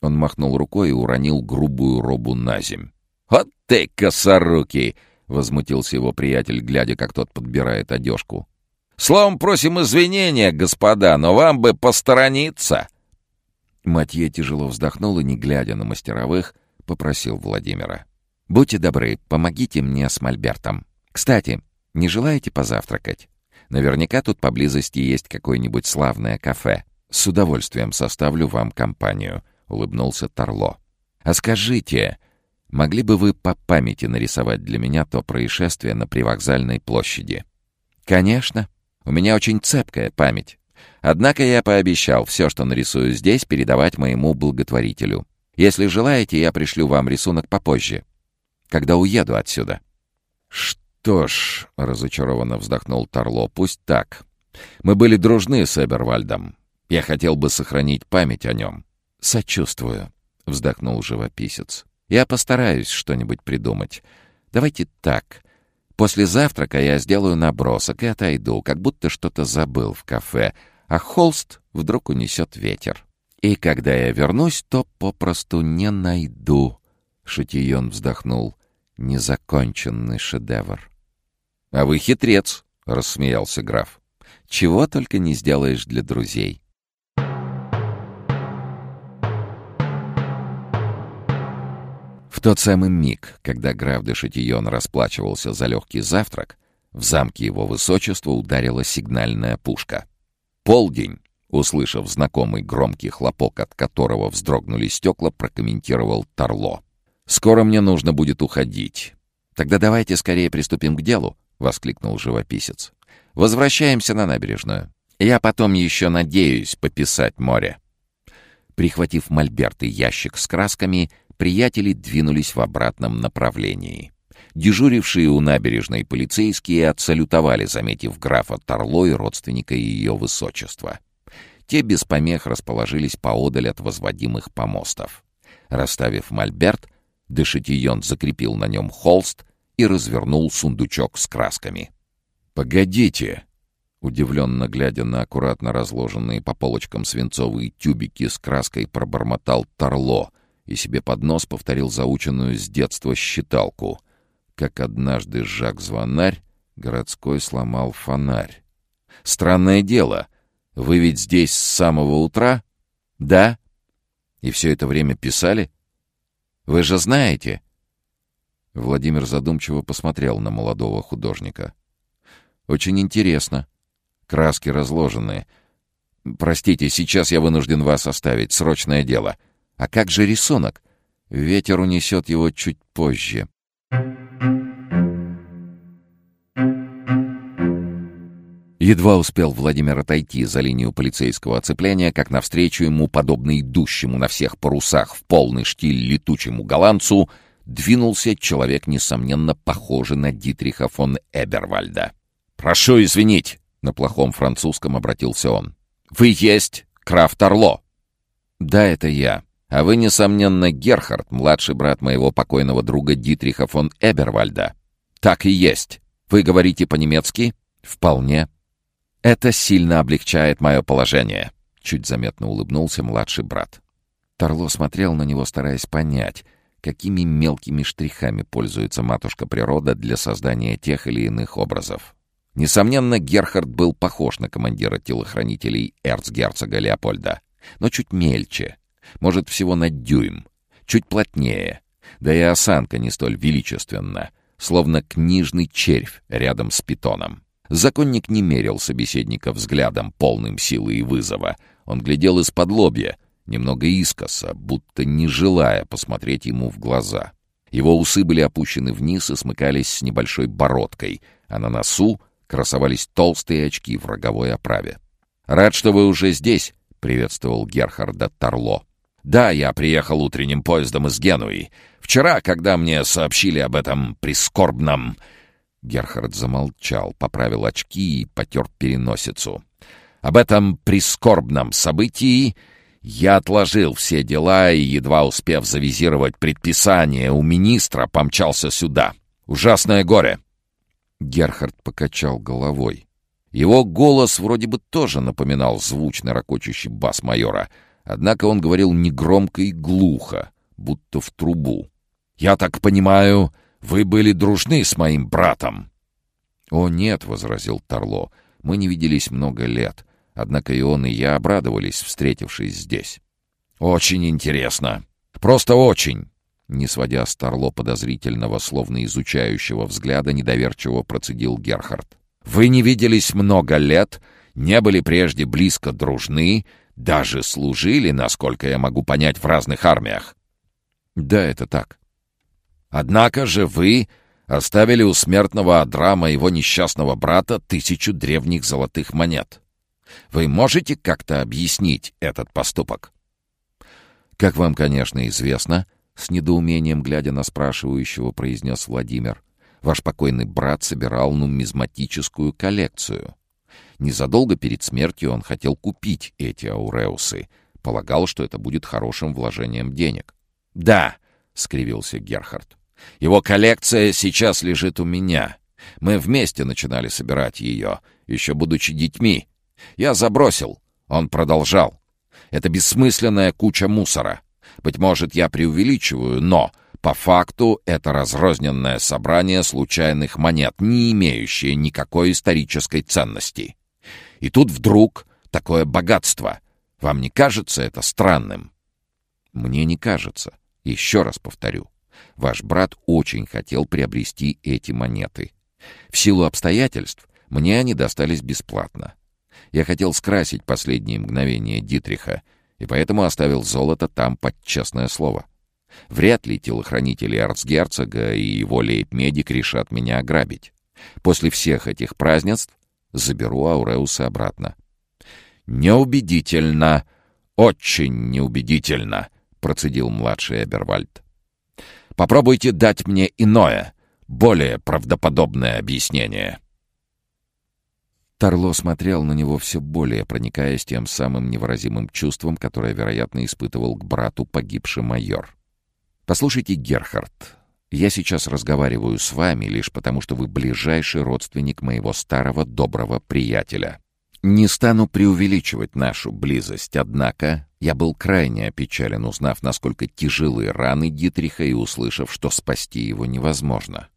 Он махнул рукой и уронил грубую робу на земь. «Вот ты косорукий!» — возмутился его приятель, глядя, как тот подбирает одежку. Словом, просим извинения, господа, но вам бы посторониться!» Матье тяжело вздохнул и, не глядя на мастеровых, попросил Владимира. «Будьте добры, помогите мне с мольбертом. Кстати, не желаете позавтракать? Наверняка тут поблизости есть какое-нибудь славное кафе. С удовольствием составлю вам компанию», — улыбнулся Торло. «А скажите, могли бы вы по памяти нарисовать для меня то происшествие на привокзальной площади?» «Конечно», у меня очень цепкая память. Однако я пообещал все, что нарисую здесь, передавать моему благотворителю. Если желаете, я пришлю вам рисунок попозже, когда уеду отсюда». «Что ж», — разочарованно вздохнул Торло, — «пусть так. Мы были дружны с Эбервальдом. Я хотел бы сохранить память о нем». «Сочувствую», — вздохнул живописец. «Я постараюсь что-нибудь придумать. Давайте так. После завтрака я сделаю набросок и отойду, как будто что-то забыл в кафе, а холст вдруг унесет ветер. И когда я вернусь, то попросту не найду, — Шатион вздохнул, — незаконченный шедевр. — А вы хитрец, — рассмеялся граф. — Чего только не сделаешь для друзей. В тот самый миг, когда граф де расплачивался за легкий завтрак, в замке его высочества ударила сигнальная пушка. «Полдень!» — услышав знакомый громкий хлопок, от которого вздрогнули стекла, прокомментировал Торло. «Скоро мне нужно будет уходить». «Тогда давайте скорее приступим к делу», — воскликнул живописец. «Возвращаемся на набережную. Я потом еще надеюсь пописать море». Прихватив мольберт и ящик с красками, приятели двинулись в обратном направлении. Дежурившие у набережной полицейские отсалютовали, заметив графа Торло и родственника ее высочества. Те без помех расположились поодаль от возводимых помостов. Расставив мольберт, Дешетион закрепил на нем холст и развернул сундучок с красками. «Погодите!» Удивленно глядя на аккуратно разложенные по полочкам свинцовые тюбики с краской, пробормотал Торло, и себе под нос повторил заученную с детства считалку. Как однажды Жак Звонарь городской сломал фонарь. «Странное дело. Вы ведь здесь с самого утра?» «Да». «И все это время писали?» «Вы же знаете?» Владимир задумчиво посмотрел на молодого художника. «Очень интересно. Краски разложены. Простите, сейчас я вынужден вас оставить. Срочное дело. А как же рисунок? Ветер унесет его чуть позже. Едва успел Владимир отойти за линию полицейского оцепления, как навстречу ему, подобно идущему на всех парусах в полный штиль летучему голландцу, двинулся человек, несомненно, похожий на Дитриха фон Эбервальда. «Прошу извинить!» — на плохом французском обратился он. «Вы есть Крафт Орло?» «Да, это я. А вы, несомненно, Герхард, младший брат моего покойного друга Дитриха фон Эбервальда». «Так и есть. Вы говорите по-немецки?» «Вполне». «Это сильно облегчает мое положение», — чуть заметно улыбнулся младший брат. Торло смотрел на него, стараясь понять, какими мелкими штрихами пользуется матушка природа для создания тех или иных образов. Несомненно, Герхард был похож на командира телохранителей эрцгерцога Леопольда, но чуть мельче, может, всего на дюйм, чуть плотнее, да и осанка не столь величественна, словно книжный червь рядом с питоном. Законник не мерил собеседника взглядом, полным силы и вызова. Он глядел из-под лобья, немного искоса, будто не желая посмотреть ему в глаза. Его усы были опущены вниз и смыкались с небольшой бородкой, а на носу красовались толстые очки в роговой оправе. «Рад, что вы уже здесь», — приветствовал Герхарда Тарло. «Да, я приехал утренним поездом из Генуи. Вчера, когда мне сообщили об этом прискорбном...» Герхард замолчал, поправил очки и потер переносицу. «Об этом прискорбном событии я отложил все дела и, едва успев завизировать предписание у министра, помчался сюда. Ужасное горе. Герхард покачал головой. Его голос вроде бы тоже напоминал звучно ракочущий бас майора, однако он говорил негромко и глухо, будто в трубу. «Я так понимаю, вы были дружны с моим братом?» «О, нет», — возразил Тарло, — «мы не виделись много лет, однако и он, и я обрадовались, встретившись здесь». «Очень интересно. Просто очень. Не сводя с Тарло подозрительного, словно изучающего взгляда, недоверчиво процедил Герхард. «Вы не виделись много лет, не были прежде близко дружны, даже служили, насколько я могу понять, в разных армиях». «Да, это так». «Однако же вы оставили у смертного одра моего несчастного брата тысячу древних золотых монет. Вы можете как-то объяснить этот поступок?» «Как вам, конечно, известно», с недоумением, глядя на спрашивающего, произнес Владимир. «Ваш покойный брат собирал нумизматическую коллекцию. Незадолго перед смертью он хотел купить эти ауреусы. Полагал, что это будет хорошим вложением денег». «Да», — скривился Герхард. «Его коллекция сейчас лежит у меня. Мы вместе начинали собирать ее, еще будучи детьми. Я забросил, он продолжал. Это бессмысленная куча мусора». Быть может, я преувеличиваю, но по факту это разрозненное собрание случайных монет, не имеющее никакой исторической ценности. И тут вдруг такое богатство. Вам не кажется это странным? Мне не кажется. Еще раз повторю. Ваш брат очень хотел приобрести эти монеты. В силу обстоятельств мне они достались бесплатно. Я хотел скрасить последние мгновения Дитриха — и поэтому оставил золото там под честное слово. Вряд ли телохранители арцгерцога и его лейб-медик решат меня ограбить. После всех этих празднеств заберу Ауреуса обратно. «Неубедительно! Очень неубедительно!» — процедил младший Эбервальд. «Попробуйте дать мне иное, более правдоподобное объяснение». Тарло смотрел на него все более, проникаясь тем самым невыразимым чувством, которое, вероятно, испытывал к брату погибший майор. «Послушайте, Герхард, я сейчас разговариваю с вами лишь потому, что вы ближайший родственник моего старого доброго приятеля. Не стану преувеличивать нашу близость, однако я был крайне опечален, узнав, насколько тяжелы раны Дитриха и услышав, что спасти его невозможно.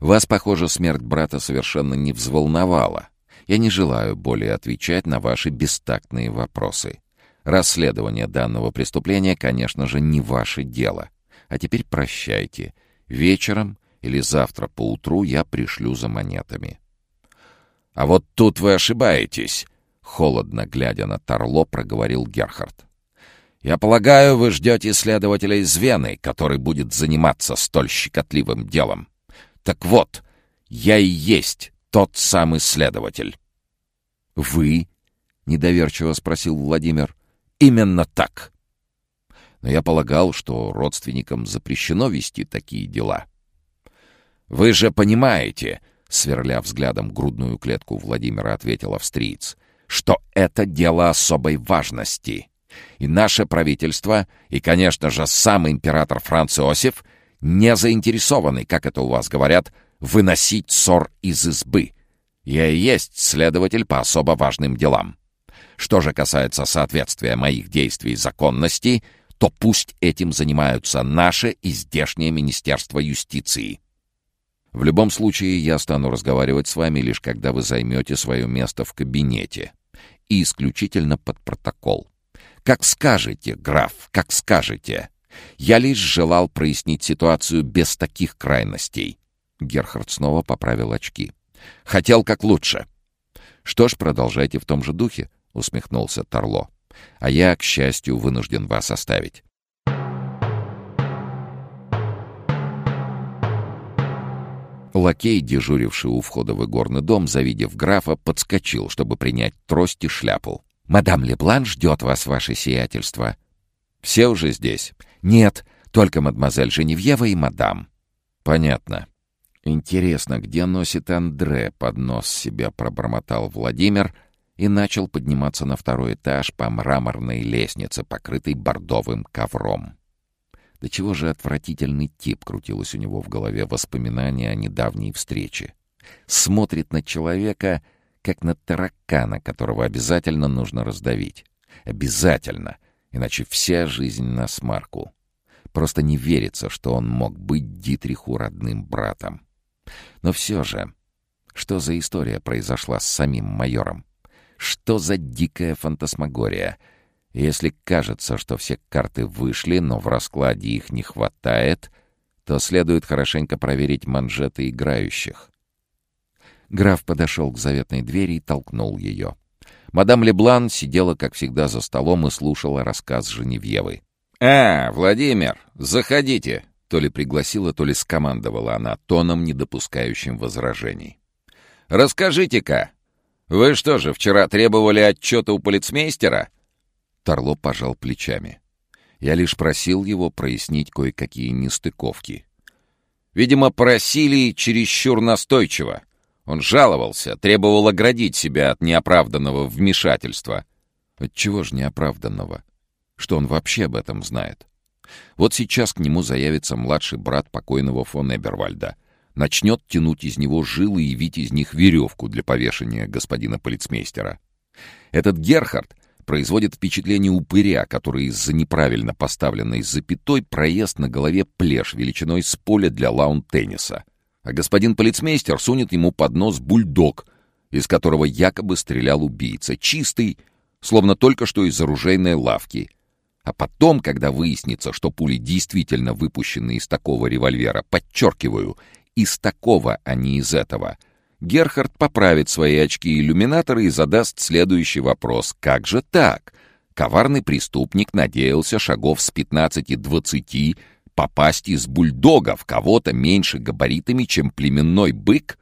Вас, похоже, смерть брата совершенно не взволновала». Я не желаю более отвечать на ваши бестактные вопросы. Расследование данного преступления, конечно же, не ваше дело. А теперь прощайте. Вечером или завтра поутру я пришлю за монетами». «А вот тут вы ошибаетесь», — холодно глядя на Тарло, проговорил Герхард. «Я полагаю, вы ждете следователя из Вены, который будет заниматься столь щекотливым делом. Так вот, я и есть тот самый следователь». «Вы?» — недоверчиво спросил Владимир. «Именно так». Но я полагал, что родственникам запрещено вести такие дела. «Вы же понимаете», — сверля взглядом грудную клетку Владимира, ответил австриец, «что это дело особой важности. И наше правительство, и, конечно же, сам император Франц Иосиф не заинтересованы, как это у вас говорят, выносить ссор из избы. Я и есть следователь по особо важным делам. Что же касается соответствия моих действий законности, то пусть этим занимаются наше и здешнее Министерство юстиции. В любом случае, я стану разговаривать с вами лишь когда вы займете свое место в кабинете. И исключительно под протокол. Как скажете, граф, как скажете. Я лишь желал прояснить ситуацию без таких крайностей. Герхард снова поправил очки. Хотел как лучше. Что ж, продолжайте в том же духе, усмехнулся Торло. А я, к счастью, вынужден вас оставить. Лакей, дежуривший у входа в игорный дом, завидев графа, подскочил, чтобы принять трость и шляпу. «Мадам Леблан ждет вас, ваше сиятельство». «Все уже здесь?» «Нет, только мадемуазель Женевьева и мадам». «Понятно. Интересно, где носит Андре?» — под нос себя пробормотал Владимир и начал подниматься на второй этаж по мраморной лестнице, покрытой бордовым ковром. До чего же отвратительный тип крутилось у него в голове воспоминания о недавней встрече. Смотрит на человека как на таракана, которого обязательно нужно раздавить. Обязательно, иначе вся жизнь на смарку. Просто не верится, что он мог быть Дитриху родным братом. Но все же, что за история произошла с самим майором? Что за дикая фантасмагория? Если кажется, что все карты вышли, но в раскладе их не хватает, то следует хорошенько проверить манжеты играющих. Граф подошел к заветной двери и толкнул ее. Мадам Леблан сидела, как всегда, за столом и слушала рассказ Женевьевы. «А, Владимир, заходите!» То ли пригласила, то ли скомандовала она, тоном, не допускающим возражений. «Расскажите-ка, вы что же, вчера требовали отчета у полицмейстера?» Торло пожал плечами. Я лишь просил его прояснить кое-какие нестыковки. Видимо, просили чересчур настойчиво. Он жаловался, требовал оградить себя от неоправданного вмешательства. Отчего же неоправданного? Что он вообще об этом знает? Вот сейчас к нему заявится младший брат покойного фон Эбервальда. Начнет тянуть из него жилы и вить из них веревку для повешения господина полицмейстера. Этот Герхард производит впечатление упыря, который из-за неправильно поставленной запятой проезд на голове плешь величиной с поля для лаун-тенниса а господин полицмейстер сунет ему под нос бульдог, из которого якобы стрелял убийца, чистый, словно только что из оружейной лавки. А потом, когда выяснится, что пули действительно выпущены из такого револьвера, подчеркиваю, из такого, а не из этого, Герхард поправит свои очки-иллюминаторы и задаст следующий вопрос. Как же так? Коварный преступник надеялся шагов с 15-20 попасть из бульдога в кого-то меньше габаритами, чем племенной бык?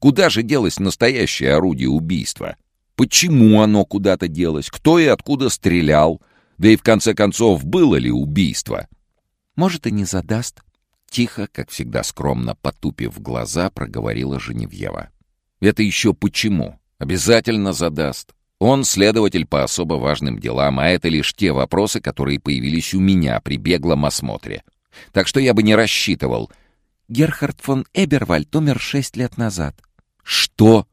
Куда же делось настоящее орудие убийства? Почему оно куда-то делось? Кто и откуда стрелял? Да и в конце концов, было ли убийство? Может, и не задаст. Тихо, как всегда скромно потупив глаза, проговорила Женевьева. Это еще почему? Обязательно задаст. Он следователь по особо важным делам, а это лишь те вопросы, которые появились у меня при беглом осмотре. Так что я бы не рассчитывал. Герхард фон Эбервальд умер шесть лет назад. Что?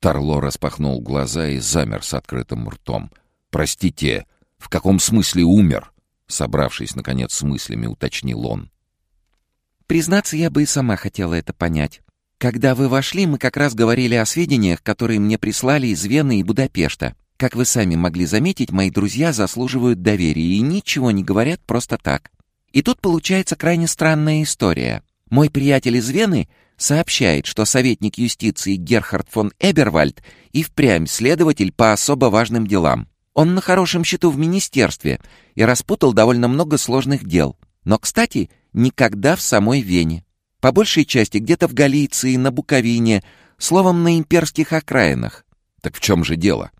Торло распахнул глаза и замер с открытым ртом. Простите, в каком смысле умер? Собравшись, наконец, с мыслями, уточнил он. Признаться, я бы и сама хотела это понять. Когда вы вошли, мы как раз говорили о сведениях, которые мне прислали из Вены и Будапешта. Как вы сами могли заметить, мои друзья заслуживают доверия и ничего не говорят просто так. И тут получается крайне странная история. Мой приятель из Вены сообщает, что советник юстиции Герхард фон Эбервальд и впрямь следователь по особо важным делам. Он на хорошем счету в министерстве и распутал довольно много сложных дел. Но, кстати, никогда в самой Вене. По большей части где-то в Галиции, на Буковине, словом, на имперских окраинах. Так в чем же дело?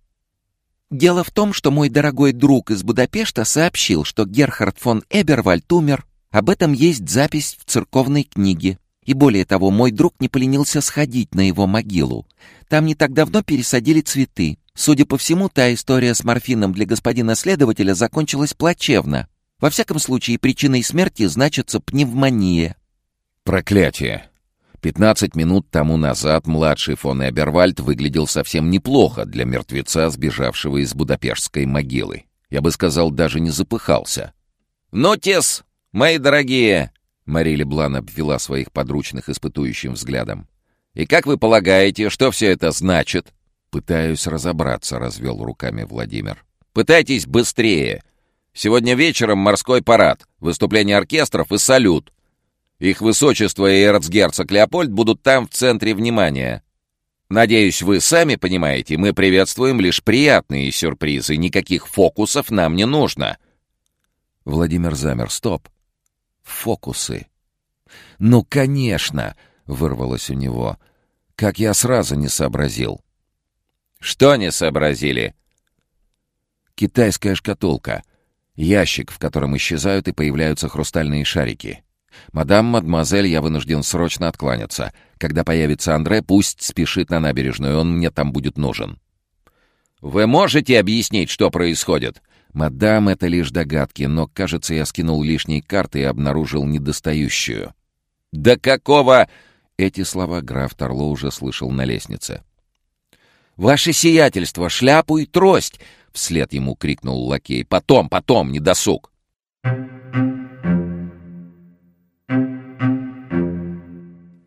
Дело в том, что мой дорогой друг из Будапешта сообщил, что Герхард фон Эбервальд умер. Об этом есть запись в церковной книге. И более того, мой друг не поленился сходить на его могилу. Там не так давно пересадили цветы. Судя по всему, та история с морфином для господина следователя закончилась плачевно. Во всяком случае, причиной смерти значится пневмония. Проклятие! Пятнадцать минут тому назад младший фон Эбервальд выглядел совсем неплохо для мертвеца, сбежавшего из будапештской могилы. Я бы сказал, даже не запыхался. «Ну, тес, мои дорогие!» Мари Леблан обвела своих подручных испытующим взглядом. «И как вы полагаете, что все это значит?» «Пытаюсь разобраться», — развел руками Владимир. «Пытайтесь быстрее. Сегодня вечером морской парад, выступление оркестров и салют. Их высочество и эрцгерцог Леопольд будут там в центре внимания. Надеюсь, вы сами понимаете, мы приветствуем лишь приятные сюрпризы, никаких фокусов нам не нужно». Владимир замер. «Стоп! Фокусы!» «Ну, конечно!» — вырвалось у него. «Как я сразу не сообразил!» «Что не сообразили?» «Китайская шкатулка. Ящик, в котором исчезают и появляются хрустальные шарики. «Мадам, мадемуазель, я вынужден срочно откланяться. Когда появится Андре, пусть спешит на набережную, он мне там будет нужен». «Вы можете объяснить, что происходит?» «Мадам, это лишь догадки, но, кажется, я скинул лишние карты и обнаружил недостающую». «Да какого...» Эти слова граф Торло уже слышал на лестнице. «Ваше сиятельство, шляпу и трость!» — вслед ему крикнул лакей. «Потом, потом, не досуг!»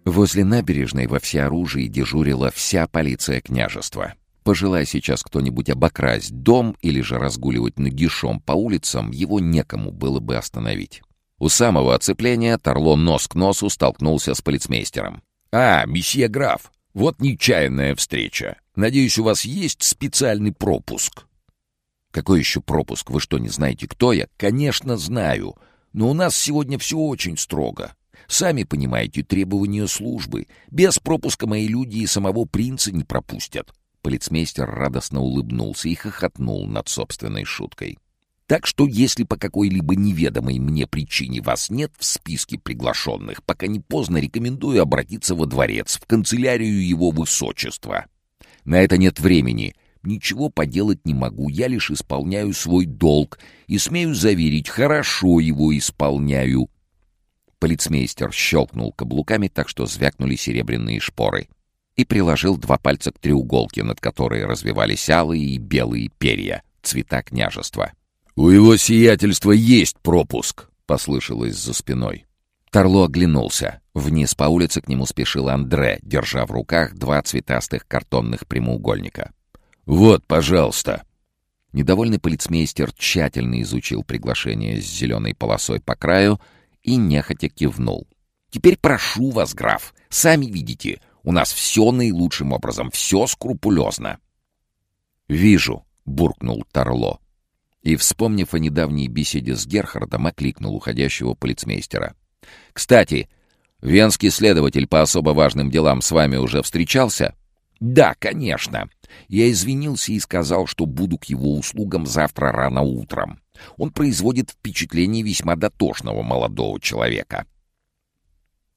Возле набережной во всеоружии дежурила вся полиция княжества. Пожелай сейчас кто-нибудь обокрасть дом или же разгуливать нагишом по улицам, его некому было бы остановить. У самого оцепления Торло нос к носу столкнулся с полицмейстером. «А, месье граф, вот нечаянная встреча. Надеюсь, у вас есть специальный пропуск?» «Какой еще пропуск? Вы что, не знаете, кто я?» «Конечно, знаю. Но у нас сегодня все очень строго. Сами понимаете, требования службы. Без пропуска мои люди и самого принца не пропустят. Полицмейстер радостно улыбнулся и хохотнул над собственной шуткой. Так что, если по какой-либо неведомой мне причине вас нет в списке приглашенных, пока не поздно рекомендую обратиться во дворец, в канцелярию его высочества. На это нет времени. Ничего поделать не могу, я лишь исполняю свой долг и, смею заверить, хорошо его исполняю. Полицмейстер щелкнул каблуками так, что звякнули серебряные шпоры, и приложил два пальца к треуголке, над которой развивались алые и белые перья, цвета княжества. «У его сиятельства есть пропуск!» — послышалось за спиной. Торло оглянулся. Вниз по улице к нему спешил Андре, держа в руках два цветастых картонных прямоугольника. «Вот, пожалуйста!» Недовольный полицмейстер тщательно изучил приглашение с зеленой полосой по краю — и нехотя кивнул. «Теперь прошу вас, граф, сами видите, у нас все наилучшим образом, все скрупулезно». «Вижу», — буркнул Тарло. И, вспомнив о недавней беседе с Герхардом, окликнул уходящего полицмейстера. «Кстати, венский следователь по особо важным делам с вами уже встречался?» «Да, конечно. Я извинился и сказал, что буду к его услугам завтра рано утром. Он производит впечатление весьма дотошного молодого человека».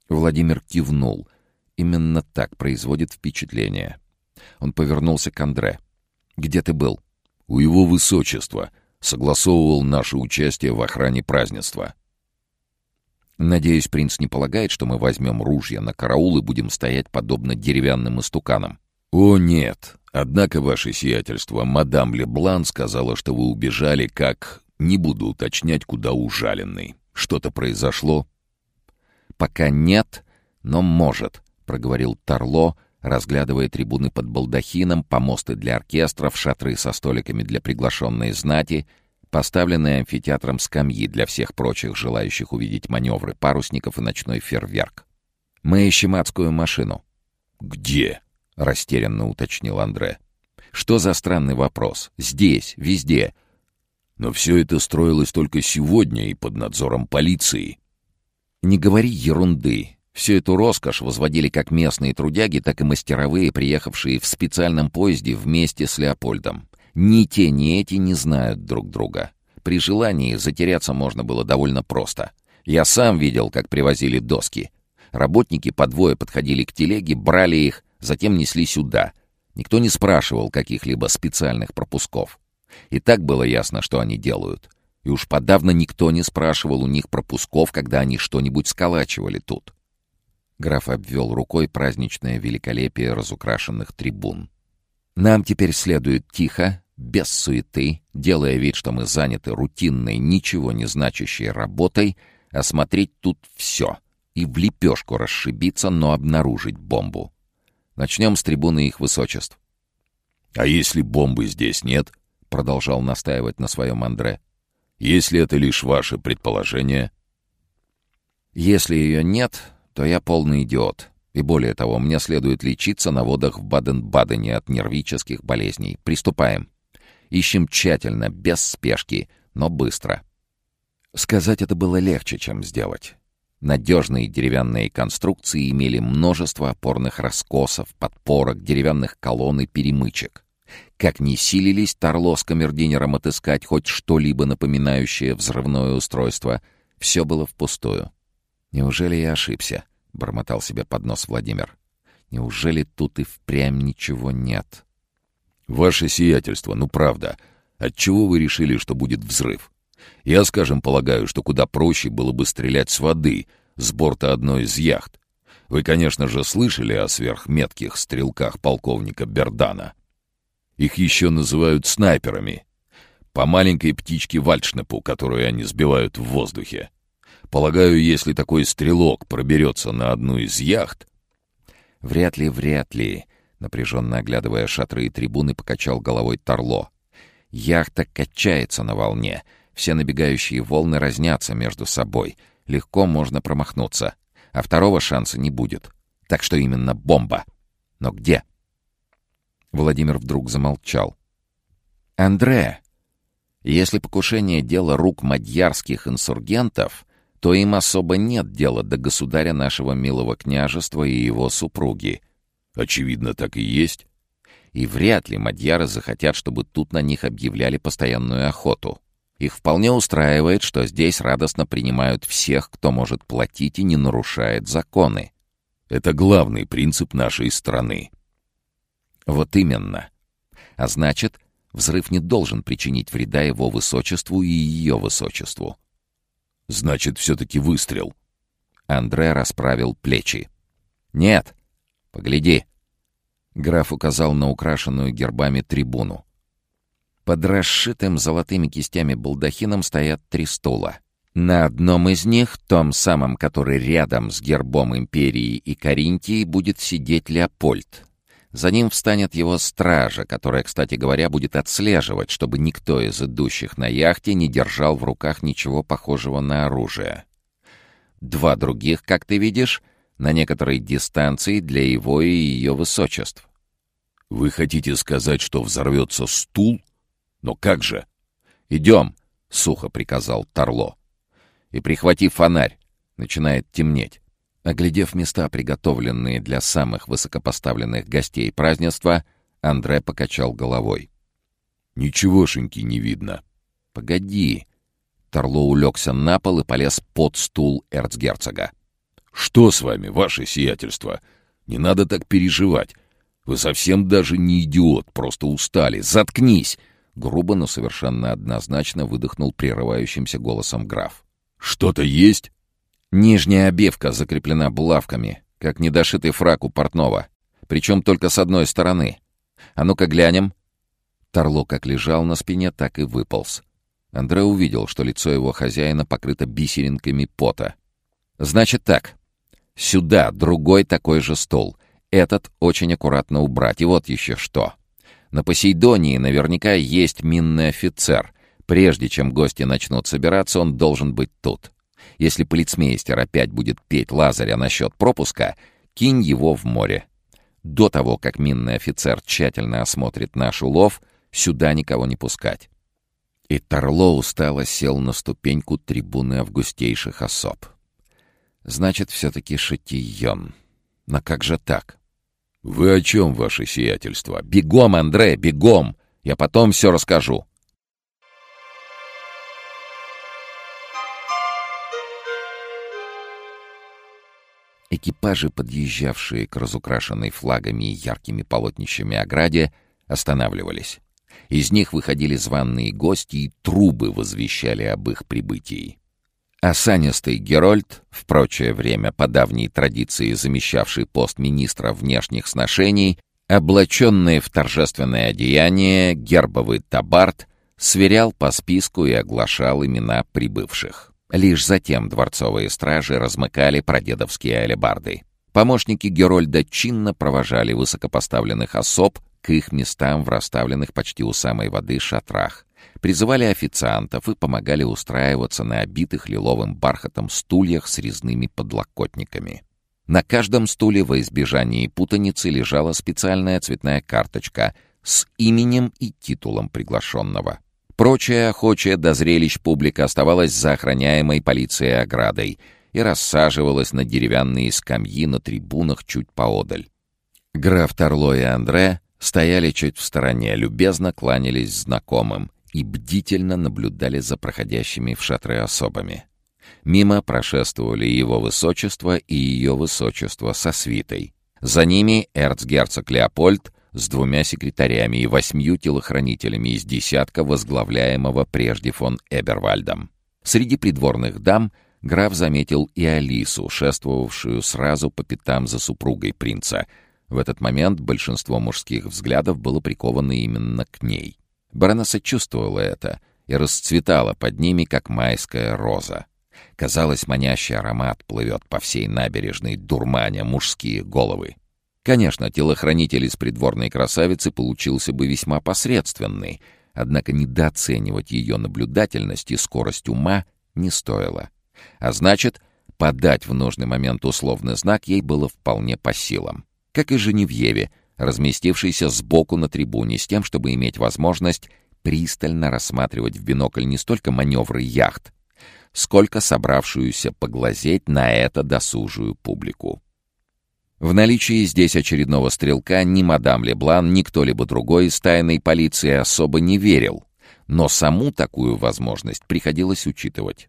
Владимир кивнул. Именно так производит впечатление. Он повернулся к Андре. «Где ты был?» «У его высочества. Согласовывал наше участие в охране празднества». «Надеюсь, принц не полагает, что мы возьмем ружья на караул и будем стоять подобно деревянным истуканам?» «О, нет. Однако, ваше сиятельство, мадам Леблан сказала, что вы убежали как... Не буду уточнять, куда ужаленный. Что-то произошло?» «Пока нет, но может», — проговорил Тарло, разглядывая трибуны под балдахином, помосты для оркестров, шатры со столиками для приглашенной знати, поставленные амфитеатром скамьи для всех прочих желающих увидеть маневры парусников и ночной фейерверк. «Мы ищем адскую машину». «Где?» — растерянно уточнил Андре. «Что за странный вопрос? Здесь, везде. Но все это строилось только сегодня и под надзором полиции. Не говори ерунды. Всю эту роскошь возводили как местные трудяги, так и мастеровые, приехавшие в специальном поезде вместе с Леопольдом. Ни те, ни эти не знают друг друга. При желании затеряться можно было довольно просто. Я сам видел, как привозили доски. Работники по двое подходили к телеге, брали их, затем несли сюда. Никто не спрашивал каких-либо специальных пропусков. И так было ясно, что они делают. И уж подавно никто не спрашивал у них пропусков, когда они что-нибудь сколачивали тут. Граф обвел рукой праздничное великолепие разукрашенных трибун. «Нам теперь следует тихо, без суеты, делая вид, что мы заняты рутинной, ничего не значащей работой, осмотреть тут все и в лепешку расшибиться, но обнаружить бомбу. Начнем с трибуны их высочеств. «А если бомбы здесь нет?» — продолжал настаивать на своем Андре. «Если это лишь ваше предположение...» «Если ее нет, то я полный идиот. И более того, мне следует лечиться на водах в Баден-Бадене от нервических болезней. Приступаем. Ищем тщательно, без спешки, но быстро. Сказать это было легче, чем сделать. Надежные деревянные конструкции имели множество опорных раскосов, подпорок, деревянных колонн и перемычек. Как ни силились Тарло с камердинером отыскать хоть что-либо напоминающее взрывное устройство, все было впустую. Неужели я ошибся? — бормотал себе под нос Владимир. «Неужели тут и впрямь ничего нет?» «Ваше сиятельство, ну правда. Отчего вы решили, что будет взрыв? Я, скажем, полагаю, что куда проще было бы стрелять с воды, с борта одной из яхт. Вы, конечно же, слышали о сверхметких стрелках полковника Бердана. Их еще называют снайперами. По маленькой птичке Вальшнепу, которую они сбивают в воздухе. Полагаю, если такой стрелок проберется на одну из яхт... Вряд ли, вряд ли, напряженно оглядывая шатры и трибуны, покачал головой Торло. Яхта качается на волне. Все набегающие волны разнятся между собой. Легко можно промахнуться. А второго шанса не будет. Так что именно бомба. Но где? Владимир вдруг замолчал. «Андре, если покушение — дело рук мадьярских инсургентов, то им особо нет дела до государя нашего милого княжества и его супруги. Очевидно, так и есть. И вряд ли мадьяры захотят, чтобы тут на них объявляли постоянную охоту. Их вполне устраивает, что здесь радостно принимают всех, кто может платить и не нарушает законы. Это главный принцип нашей страны. Вот именно. А значит, взрыв не должен причинить вреда его высочеству и ее высочеству. Значит, все-таки выстрел. Андре расправил плечи. «Нет. Погляди». Граф указал на украшенную гербами трибуну. Под расшитым золотыми кистями балдахином стоят три стула. На одном из них, том самом, который рядом с гербом империи и Каринтии, будет сидеть Леопольд, за ним встанет его стража, которая, кстати говоря, будет отслеживать, чтобы никто из идущих на яхте не держал в руках ничего похожего на оружие. Два других, как ты видишь, на некоторой дистанции для его и ее высочеств. «Вы хотите сказать, что взорвется стул? Но как же?» «Идем», — сухо приказал Торло. «И прихвати фонарь. Начинает темнеть». Оглядев места, приготовленные для самых высокопоставленных гостей празднества, Андре покачал головой. «Ничегошеньки не видно». «Погоди». Торло улегся на пол и полез под стул эрцгерцога. «Что с вами, ваше сиятельство? Не надо так переживать. Вы совсем даже не идиот, просто устали. Заткнись!» Грубо, но совершенно однозначно выдохнул прерывающимся голосом граф. «Что-то есть?» Нижняя обивка закреплена булавками, как недошитый фрак у портного. Причем только с одной стороны. А ну-ка глянем. Торло как лежал на спине, так и выполз. Андре увидел, что лицо его хозяина покрыто бисеринками пота. «Значит так. Сюда другой такой же стол. Этот очень аккуратно убрать. И вот еще что. На Посейдонии наверняка есть минный офицер. Прежде чем гости начнут собираться, он должен быть тут. Если полицмейстер опять будет петь Лазаря насчет пропуска, кинь его в море. До того, как минный офицер тщательно осмотрит наш улов, сюда никого не пускать. И Торло устало сел на ступеньку трибуны августейших особ. Значит, все-таки Шатийон. Но как же так? «Вы о чем, ваше сиятельство?» «Бегом, Андре, бегом!» Я потом все расскажу». Экипажи, подъезжавшие к разукрашенной флагами и яркими полотнищами ограде, останавливались. Из них выходили званные гости, и трубы возвещали об их прибытии. Осанистый Герольд, в прочее время по давней традиции замещавший пост министра внешних сношений, облаченный в торжественное одеяние, гербовый табарт, сверял по списку и оглашал имена прибывших. Лишь затем дворцовые стражи размыкали прадедовские алебарды. Помощники Герольда чинно провожали высокопоставленных особ к их местам в расставленных почти у самой воды шатрах, призывали официантов и помогали устраиваться на обитых лиловым бархатом стульях с резными подлокотниками. На каждом стуле во избежании путаницы лежала специальная цветная карточка с именем и титулом приглашенного. Прочая охочая до зрелищ публика оставалась за охраняемой полицией оградой и рассаживалась на деревянные скамьи на трибунах чуть поодаль. Граф Торло и Андре стояли чуть в стороне, любезно кланялись знакомым и бдительно наблюдали за проходящими в шатры особами. Мимо прошествовали его высочество и ее высочество со свитой. За ними эрцгерцог Леопольд с двумя секретарями и восьмью телохранителями из десятка, возглавляемого прежде фон Эбервальдом. Среди придворных дам граф заметил и Алису, шествовавшую сразу по пятам за супругой принца. В этот момент большинство мужских взглядов было приковано именно к ней. Баронесса чувствовала это и расцветала под ними, как майская роза. Казалось, манящий аромат плывет по всей набережной, дурманя мужские головы. Конечно, телохранитель из придворной красавицы получился бы весьма посредственный, однако недооценивать ее наблюдательность и скорость ума не стоило. А значит, подать в нужный момент условный знак ей было вполне по силам. Как и Женевьеве, разместившейся сбоку на трибуне с тем, чтобы иметь возможность пристально рассматривать в бинокль не столько маневры яхт, сколько собравшуюся поглазеть на это досужую публику. В наличии здесь очередного стрелка ни мадам Леблан, ни кто-либо другой из тайной полиции особо не верил, но саму такую возможность приходилось учитывать.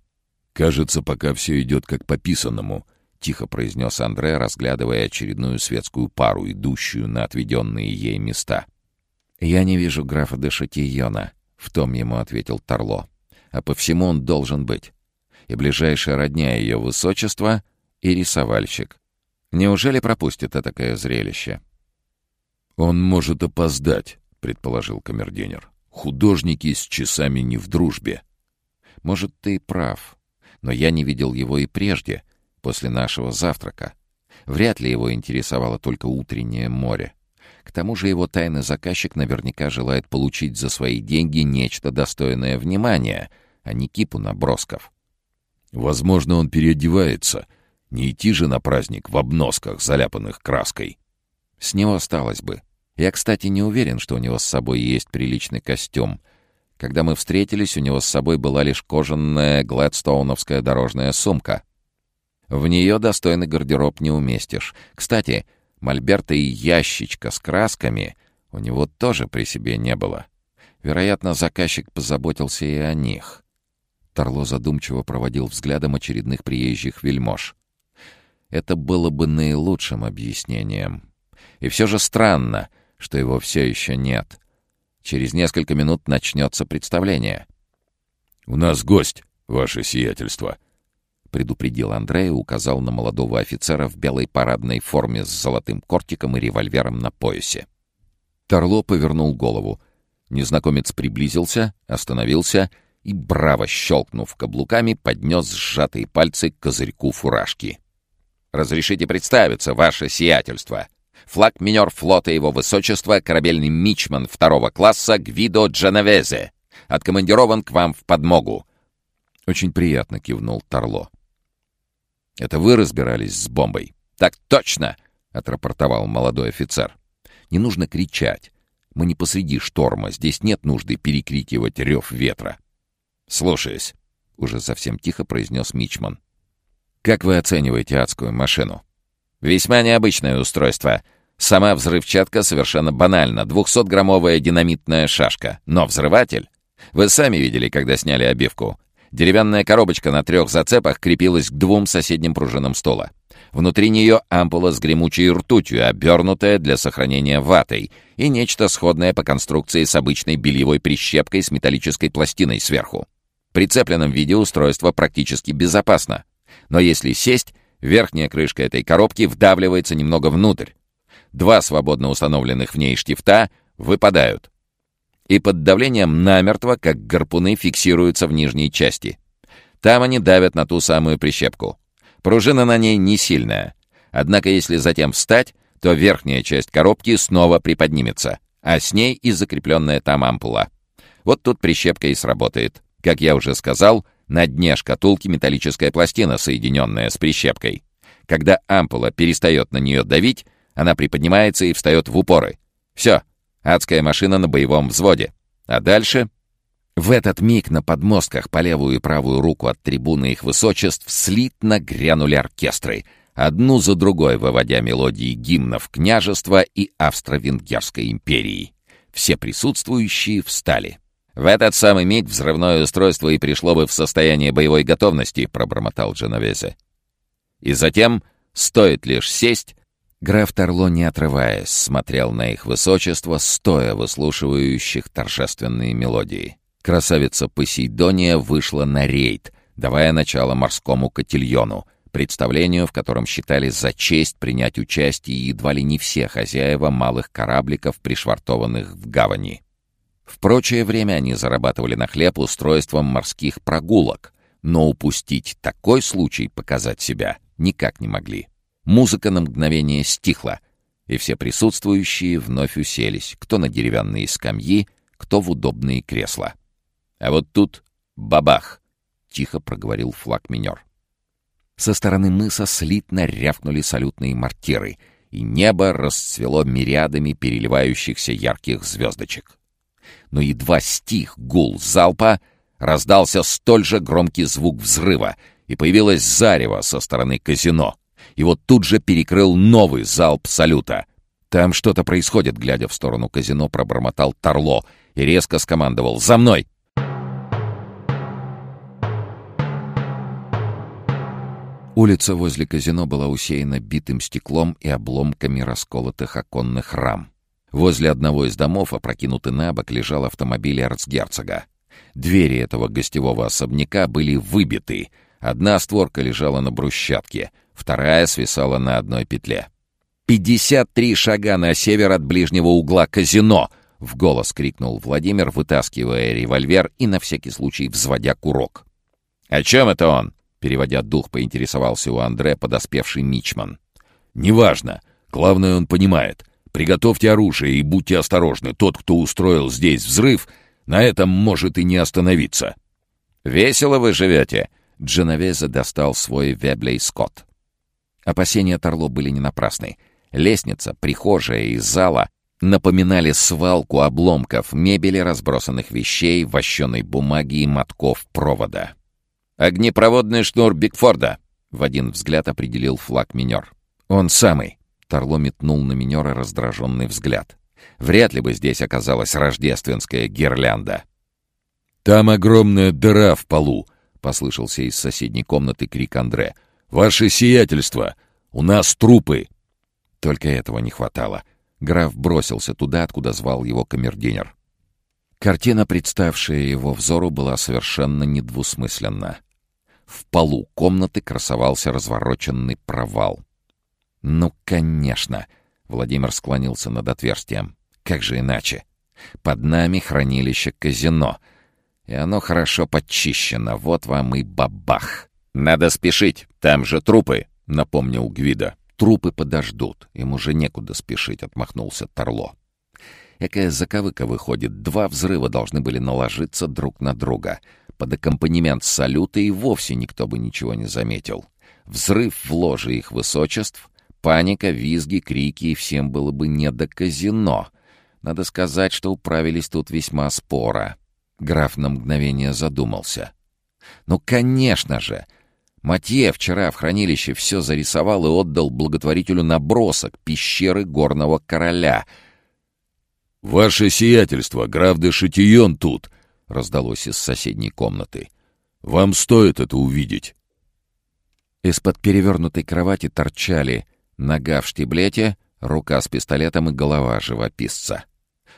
«Кажется, пока все идет как по писанному», — тихо произнес Андре, разглядывая очередную светскую пару, идущую на отведенные ей места. «Я не вижу графа де Шатийона», — в том ему ответил Торло. «А по всему он должен быть. И ближайшая родня ее высочества — и рисовальщик. Неужели пропустит такое зрелище? «Он может опоздать», — предположил камердинер. «Художники с часами не в дружбе». «Может, ты прав. Но я не видел его и прежде, после нашего завтрака. Вряд ли его интересовало только утреннее море. К тому же его тайный заказчик наверняка желает получить за свои деньги нечто достойное внимания, а не кипу набросков». «Возможно, он переодевается», не идти же на праздник в обносках, заляпанных краской. С него осталось бы. Я, кстати, не уверен, что у него с собой есть приличный костюм. Когда мы встретились, у него с собой была лишь кожаная гладстоуновская дорожная сумка. В нее достойный гардероб не уместишь. Кстати, мольберта и ящичка с красками у него тоже при себе не было. Вероятно, заказчик позаботился и о них. Торло задумчиво проводил взглядом очередных приезжих вельмож. Это было бы наилучшим объяснением. И все же странно, что его все еще нет. Через несколько минут начнется представление. «У нас гость, ваше сиятельство», — предупредил Андрей и указал на молодого офицера в белой парадной форме с золотым кортиком и револьвером на поясе. Торло повернул голову. Незнакомец приблизился, остановился и, браво щелкнув каблуками, поднес сжатые пальцы к козырьку фуражки. «Разрешите представиться, ваше сиятельство. Флаг-минер флота его высочества, корабельный мичман второго класса Гвидо Дженовезе. Откомандирован к вам в подмогу». «Очень приятно», — кивнул Торло. «Это вы разбирались с бомбой?» «Так точно!» — отрапортовал молодой офицер. «Не нужно кричать. Мы не посреди шторма, здесь нет нужды перекрикивать рев ветра». «Слушаюсь», — уже совсем тихо произнес Мичман. Как вы оцениваете адскую машину? Весьма необычное устройство. Сама взрывчатка совершенно банальна. 200-граммовая динамитная шашка. Но взрыватель? Вы сами видели, когда сняли обивку. Деревянная коробочка на трех зацепах крепилась к двум соседним пружинам стола. Внутри нее ампула с гремучей ртутью, обернутая для сохранения ватой, и нечто сходное по конструкции с обычной бельевой прищепкой с металлической пластиной сверху. В прицепленном виде устройство практически безопасно. Но если сесть, верхняя крышка этой коробки вдавливается немного внутрь. Два свободно установленных в ней штифта выпадают. И под давлением намертво, как гарпуны, фиксируются в нижней части. Там они давят на ту самую прищепку. Пружина на ней не сильная. Однако если затем встать, то верхняя часть коробки снова приподнимется, а с ней и закрепленная там ампула. Вот тут прищепка и сработает. Как я уже сказал, на дне шкатулки металлическая пластина, соединенная с прищепкой. Когда ампула перестает на нее давить, она приподнимается и встает в упоры. Все, адская машина на боевом взводе. А дальше в этот миг на подмостках по левую и правую руку от трибуны их высочеств слитно грянули оркестры, одну за другой выводя мелодии гимнов княжества и Австро-Венгерской империи. Все присутствующие встали. «В этот самый миг взрывное устройство и пришло бы в состояние боевой готовности», — пробормотал Дженовезе. И затем, стоит лишь сесть, граф Торло, не отрываясь, смотрел на их высочество, стоя выслушивающих торжественные мелодии. Красавица Посейдония вышла на рейд, давая начало морскому котельону, представлению, в котором считали за честь принять участие едва ли не все хозяева малых корабликов, пришвартованных в гавани. В прочее время они зарабатывали на хлеб устройством морских прогулок, но упустить такой случай показать себя никак не могли. Музыка на мгновение стихла, и все присутствующие вновь уселись, кто на деревянные скамьи, кто в удобные кресла. А вот тут бабах! — тихо проговорил флаг-минер. Со стороны мыса слитно рявкнули салютные мортиры, и небо расцвело мириадами переливающихся ярких звездочек. Но едва стих гул залпа, раздался столь же громкий звук взрыва, и появилось зарево со стороны казино. Вот тут же перекрыл новый залп салюта. «Там что-то происходит», — глядя в сторону казино, пробормотал Торло и резко скомандовал «За мной!» Улица возле казино была усеяна битым стеклом и обломками расколотых оконных рам. Возле одного из домов, опрокинутый на бок, лежал автомобиль эрцгерцога. Двери этого гостевого особняка были выбиты. Одна створка лежала на брусчатке, вторая свисала на одной петле. «Пятьдесят три шага на север от ближнего угла казино!» — в голос крикнул Владимир, вытаскивая револьвер и на всякий случай взводя курок. «О чем это он?» Переводя дух, поинтересовался у Андре подоспевший Мичман. «Неважно. Главное, он понимает. Приготовьте оружие и будьте осторожны. Тот, кто устроил здесь взрыв, на этом может и не остановиться». «Весело вы живете!» Дженовезе достал свой Веблей Скотт. Опасения Торло были не напрасны. Лестница, прихожая и зала напоминали свалку обломков мебели, разбросанных вещей, вощеной бумаги и мотков провода. «Огнепроводный шнур Бигфорда!» — в один взгляд определил флаг-минер. «Он самый!» — Торло метнул на минера раздраженный взгляд. «Вряд ли бы здесь оказалась рождественская гирлянда». «Там огромная дыра в полу!» — послышался из соседней комнаты крик Андре. «Ваше сиятельство! У нас трупы!» Только этого не хватало. Граф бросился туда, откуда звал его камердинер. Картина, представшая его взору, была совершенно недвусмысленна. В полу комнаты красовался развороченный провал. «Ну, конечно!» — Владимир склонился над отверстием. «Как же иначе? Под нами хранилище казино. И оно хорошо подчищено. Вот вам и бабах!» «Надо спешить, там же трупы!» — напомнил Гвида. «Трупы подождут, им уже некуда спешить», — отмахнулся Торло. Какая заковыка выходит, два взрыва должны были наложиться друг на друга — под аккомпанемент салюта и вовсе никто бы ничего не заметил. Взрыв в ложе их высочеств, паника, визги, крики, и всем было бы не до казино. Надо сказать, что управились тут весьма споро. Граф на мгновение задумался. «Ну, конечно же! Матье вчера в хранилище все зарисовал и отдал благотворителю набросок пещеры горного короля. «Ваше сиятельство, граф де Шатион тут!» — раздалось из соседней комнаты. «Вам стоит это увидеть!» Из-под перевернутой кровати торчали нога в штиблете, рука с пистолетом и голова живописца.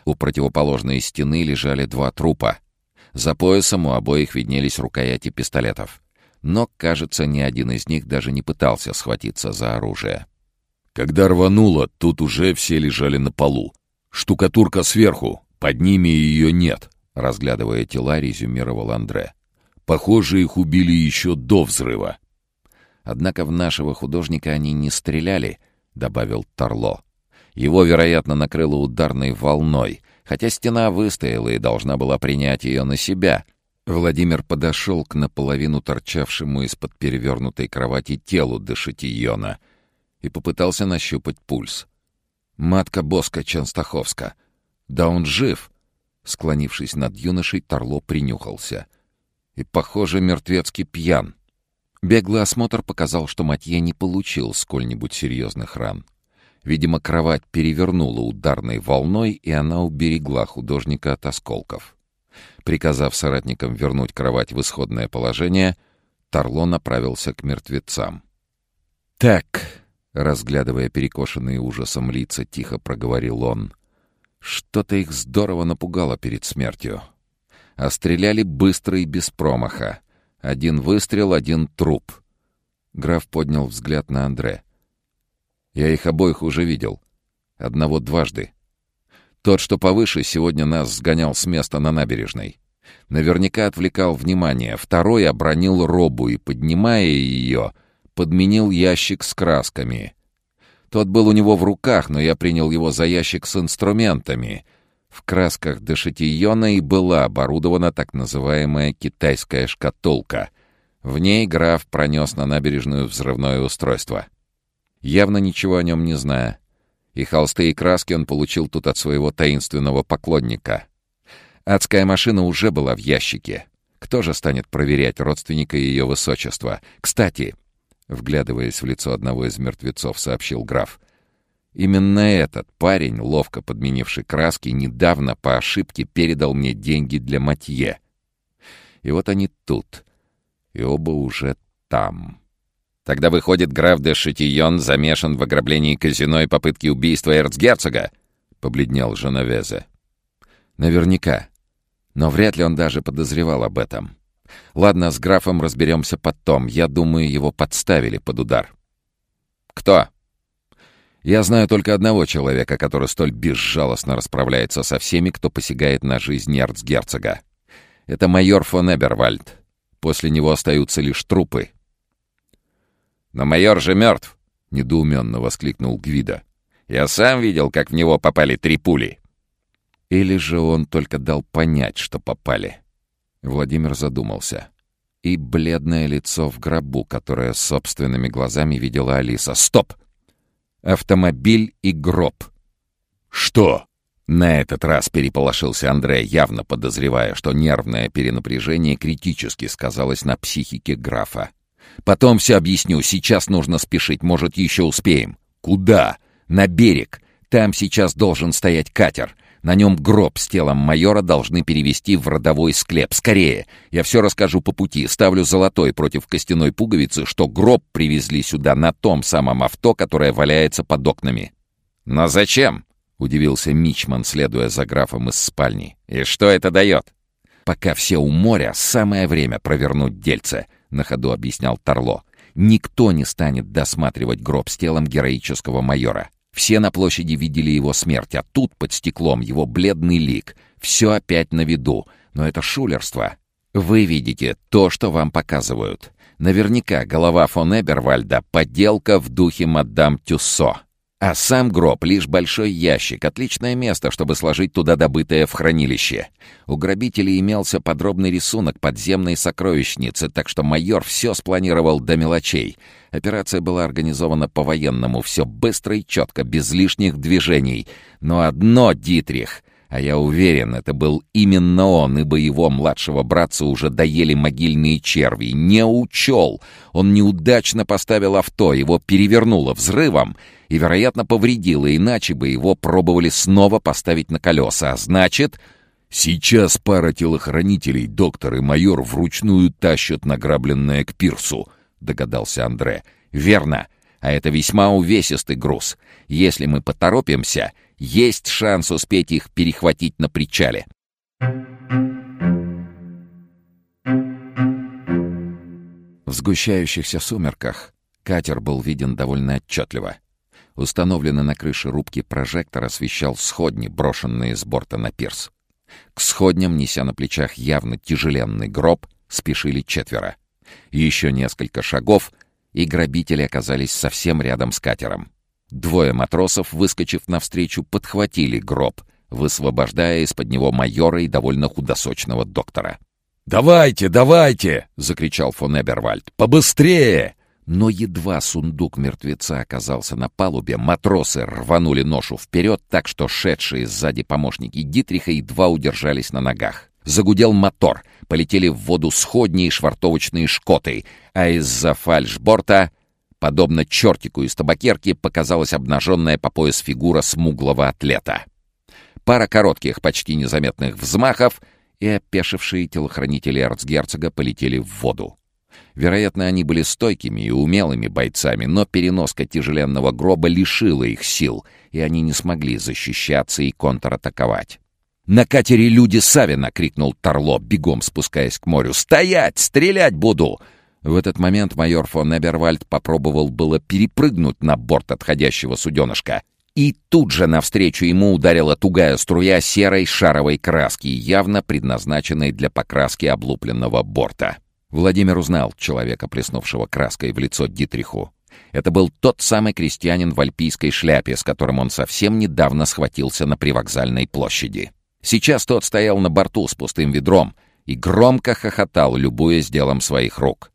У противоположной стены лежали два трупа. За поясом у обоих виднелись рукояти пистолетов но, кажется, ни один из них даже не пытался схватиться за оружие. Когда рвануло, тут уже все лежали на полу. Штукатурка сверху, под ними ее нет, разглядывая тела, резюмировал Андре. Похоже, их убили еще до взрыва. Однако в нашего художника они не стреляли, добавил Торло. Его, вероятно, накрыло ударной волной, хотя стена выстояла и должна была принять ее на себя, Владимир подошел к наполовину торчавшему из-под перевернутой кровати телу Дешатийона и попытался нащупать пульс. «Матка Боска Чанстаховска! Да он жив!» Склонившись над юношей, Торло принюхался. И, похоже, мертвецкий пьян. Беглый осмотр показал, что Матье не получил сколь-нибудь серьезных ран. Видимо, кровать перевернула ударной волной, и она уберегла художника от осколков. Приказав соратникам вернуть кровать в исходное положение, Тарло направился к мертвецам. «Так», — разглядывая перекошенные ужасом лица, тихо проговорил он, — «что-то их здорово напугало перед смертью. А стреляли быстро и без промаха. Один выстрел, один труп». Граф поднял взгляд на Андре. «Я их обоих уже видел. Одного дважды. Тот, что повыше, сегодня нас сгонял с места на набережной. Наверняка отвлекал внимание. Второй обронил робу и, поднимая ее, подменил ящик с красками. Тот был у него в руках, но я принял его за ящик с инструментами. В красках Дешатийона и была оборудована так называемая китайская шкатулка. В ней граф пронес на набережную взрывное устройство. Явно ничего о нем не зная. И холсты и краски он получил тут от своего таинственного поклонника. Адская машина уже была в ящике. Кто же станет проверять родственника ее высочества? Кстати, вглядываясь в лицо одного из мертвецов, сообщил граф. Именно этот парень, ловко подменивший краски, недавно по ошибке передал мне деньги для матье. И вот они тут. И оба уже там. Тогда выходит, граф де Шатийон замешан в ограблении казино и попытке убийства эрцгерцога? Побледнел Женовезе. Наверняка. Но вряд ли он даже подозревал об этом. Ладно, с графом разберемся потом. Я думаю, его подставили под удар. Кто? Я знаю только одного человека, который столь безжалостно расправляется со всеми, кто посягает на жизнь эрцгерцога. Это майор фон Эбервальд. После него остаются лишь трупы. «Но майор же мертв!» — недоуменно воскликнул Гвида. «Я сам видел, как в него попали три пули». Или же он только дал понять, что попали? Владимир задумался. И бледное лицо в гробу, которое собственными глазами видела Алиса. «Стоп! Автомобиль и гроб!» «Что?» На этот раз переполошился Андрей, явно подозревая, что нервное перенапряжение критически сказалось на психике графа. Потом все объясню. Сейчас нужно спешить. Может, еще успеем. Куда? На берег. Там сейчас должен стоять катер. На нем гроб с телом майора должны перевести в родовой склеп. Скорее! Я все расскажу по пути. Ставлю золотой против костяной пуговицы, что гроб привезли сюда на том самом авто, которое валяется под окнами. «Но зачем?» — удивился Мичман, следуя за графом из спальни. «И что это дает?» «Пока все у моря, самое время провернуть дельце», на ходу объяснял Торло. Никто не станет досматривать гроб с телом героического майора. Все на площади видели его смерть, а тут под стеклом его бледный лик. Все опять на виду, но это шулерство. Вы видите то, что вам показывают. Наверняка голова фон Эбервальда — подделка в духе мадам Тюссо. А сам гроб — лишь большой ящик, отличное место, чтобы сложить туда добытое в хранилище. У грабителей имелся подробный рисунок подземной сокровищницы, так что майор все спланировал до мелочей. Операция была организована по-военному, все быстро и четко, без лишних движений. Но одно, Дитрих, А я уверен, это был именно он, ибо его младшего братца уже доели могильные черви. Не учел. Он неудачно поставил авто, его перевернуло взрывом и, вероятно, повредило, иначе бы его пробовали снова поставить на колеса. А значит, сейчас пара телохранителей, доктор и майор, вручную тащат награбленное к пирсу, догадался Андре. Верно. А это весьма увесистый груз. Если мы поторопимся, есть шанс успеть их перехватить на причале. В сгущающихся сумерках катер был виден довольно отчетливо. Установленный на крыше рубки прожектор освещал сходни, брошенные с борта на пирс. К сходням, неся на плечах явно тяжеленный гроб, спешили четверо. Еще несколько шагов, и грабители оказались совсем рядом с катером. Двое матросов, выскочив навстречу, подхватили гроб, высвобождая из-под него майора и довольно худосочного доктора. «Давайте, давайте!» — закричал фон Эбервальд. «Побыстрее!» Но едва сундук мертвеца оказался на палубе, матросы рванули ношу вперед, так что шедшие сзади помощники Дитриха едва удержались на ногах. Загудел мотор, полетели в воду сходни и швартовочные шкоты, а из-за фальшборта Подобно чертику из табакерки показалась обнаженная по пояс фигура смуглого атлета. Пара коротких, почти незаметных взмахов, и опешившие телохранители эрцгерцога полетели в воду. Вероятно, они были стойкими и умелыми бойцами, но переноска тяжеленного гроба лишила их сил, и они не смогли защищаться и контратаковать. «На катере люди Савина!» — крикнул Торло, бегом спускаясь к морю. «Стоять! Стрелять буду!» В этот момент майор фон Эбервальд попробовал было перепрыгнуть на борт отходящего суденышка. И тут же навстречу ему ударила тугая струя серой шаровой краски, явно предназначенной для покраски облупленного борта. Владимир узнал человека, плеснувшего краской в лицо Дитриху. Это был тот самый крестьянин в альпийской шляпе, с которым он совсем недавно схватился на привокзальной площади. Сейчас тот стоял на борту с пустым ведром и громко хохотал, любуясь делом своих рук.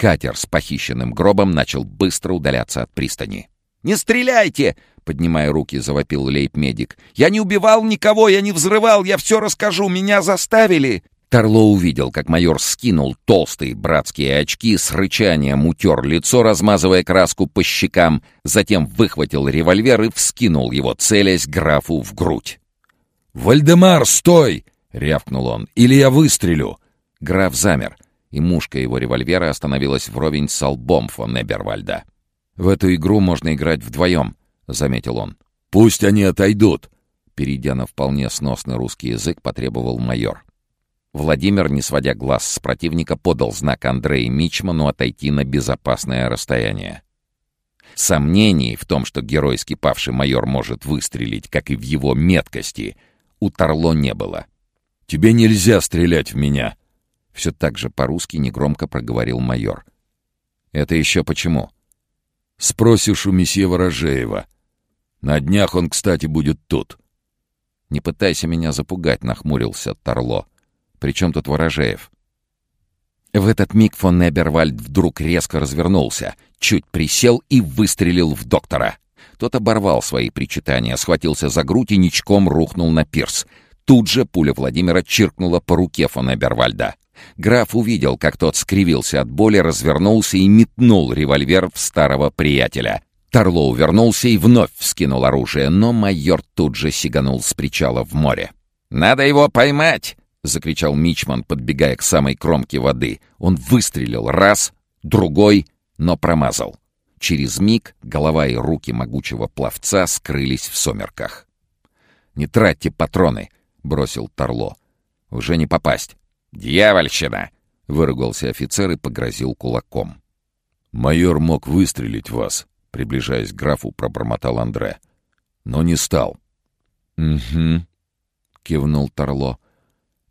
Катер с похищенным гробом начал быстро удаляться от пристани. «Не стреляйте!» — поднимая руки, завопил лейб-медик. «Я не убивал никого, я не взрывал, я все расскажу, меня заставили!» Тарло увидел, как майор скинул толстые братские очки, с рычанием утер лицо, размазывая краску по щекам, затем выхватил револьвер и вскинул его, целясь графу в грудь. «Вальдемар, стой!» — рявкнул он. «Или я выстрелю!» Граф замер — и мушка его револьвера остановилась вровень с лбом фон Эбервальда. «В эту игру можно играть вдвоем», — заметил он. «Пусть они отойдут», — перейдя на вполне сносный русский язык, потребовал майор. Владимир, не сводя глаз с противника, подал знак Андрею Мичману отойти на безопасное расстояние. Сомнений в том, что геройски павший майор может выстрелить, как и в его меткости, у Торло не было. «Тебе нельзя стрелять в меня», все так же по-русски негромко проговорил майор. «Это еще почему?» «Спросишь у месье Ворожеева. На днях он, кстати, будет тут». «Не пытайся меня запугать», — нахмурился Торло. «При чем тут Ворожеев?» В этот миг фон Эбервальд вдруг резко развернулся, чуть присел и выстрелил в доктора. Тот оборвал свои причитания, схватился за грудь и ничком рухнул на пирс. Тут же пуля Владимира чиркнула по руке фон Эбервальда. Граф увидел, как тот скривился от боли, развернулся и метнул револьвер в старого приятеля. Торлоу вернулся и вновь вскинул оружие, но майор тут же сиганул с причала в море. «Надо его поймать!» — закричал Мичман, подбегая к самой кромке воды. Он выстрелил раз, другой, но промазал. Через миг голова и руки могучего пловца скрылись в сумерках. «Не тратьте патроны!» — бросил Торло. «Уже не попасть. «Дьявольщина!» — выругался офицер и погрозил кулаком. «Майор мог выстрелить в вас», — приближаясь к графу, пробормотал Андре. «Но не стал». «Угу», — кивнул Торло.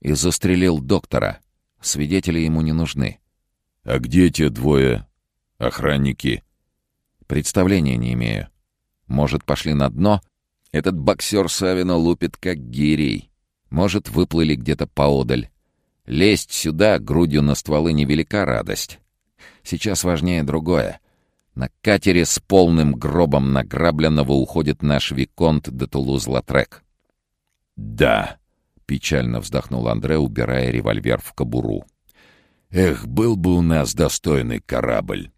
«И застрелил доктора. Свидетели ему не нужны». «А где те двое охранники?» «Представления не имею. Может, пошли на дно? Этот боксер Савина лупит как гирей. Может, выплыли где-то поодаль. Лезть сюда грудью на стволы невелика радость. Сейчас важнее другое. На катере с полным гробом награбленного уходит наш Виконт де Тулуз-Латрек. «Да», — печально вздохнул Андре, убирая револьвер в кобуру. «Эх, был бы у нас достойный корабль!»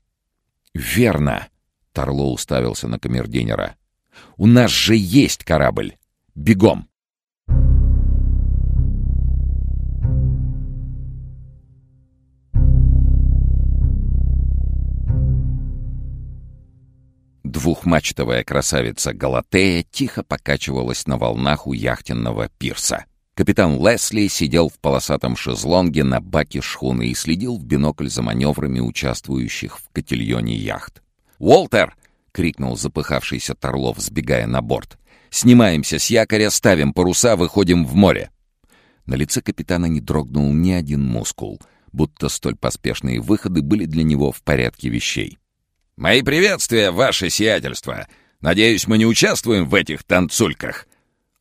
«Верно!» — Тарло уставился на камердинера. «У нас же есть корабль! Бегом!» Двухмачтовая красавица Галатея тихо покачивалась на волнах у яхтенного пирса. Капитан Лесли сидел в полосатом шезлонге на баке шхуны и следил в бинокль за маневрами участвующих в котельоне яхт. «Уолтер!» — крикнул запыхавшийся Торлов, сбегая на борт. «Снимаемся с якоря, ставим паруса, выходим в море!» На лице капитана не дрогнул ни один мускул, будто столь поспешные выходы были для него в порядке вещей. «Мои приветствия, ваше сиятельство! Надеюсь, мы не участвуем в этих танцульках!»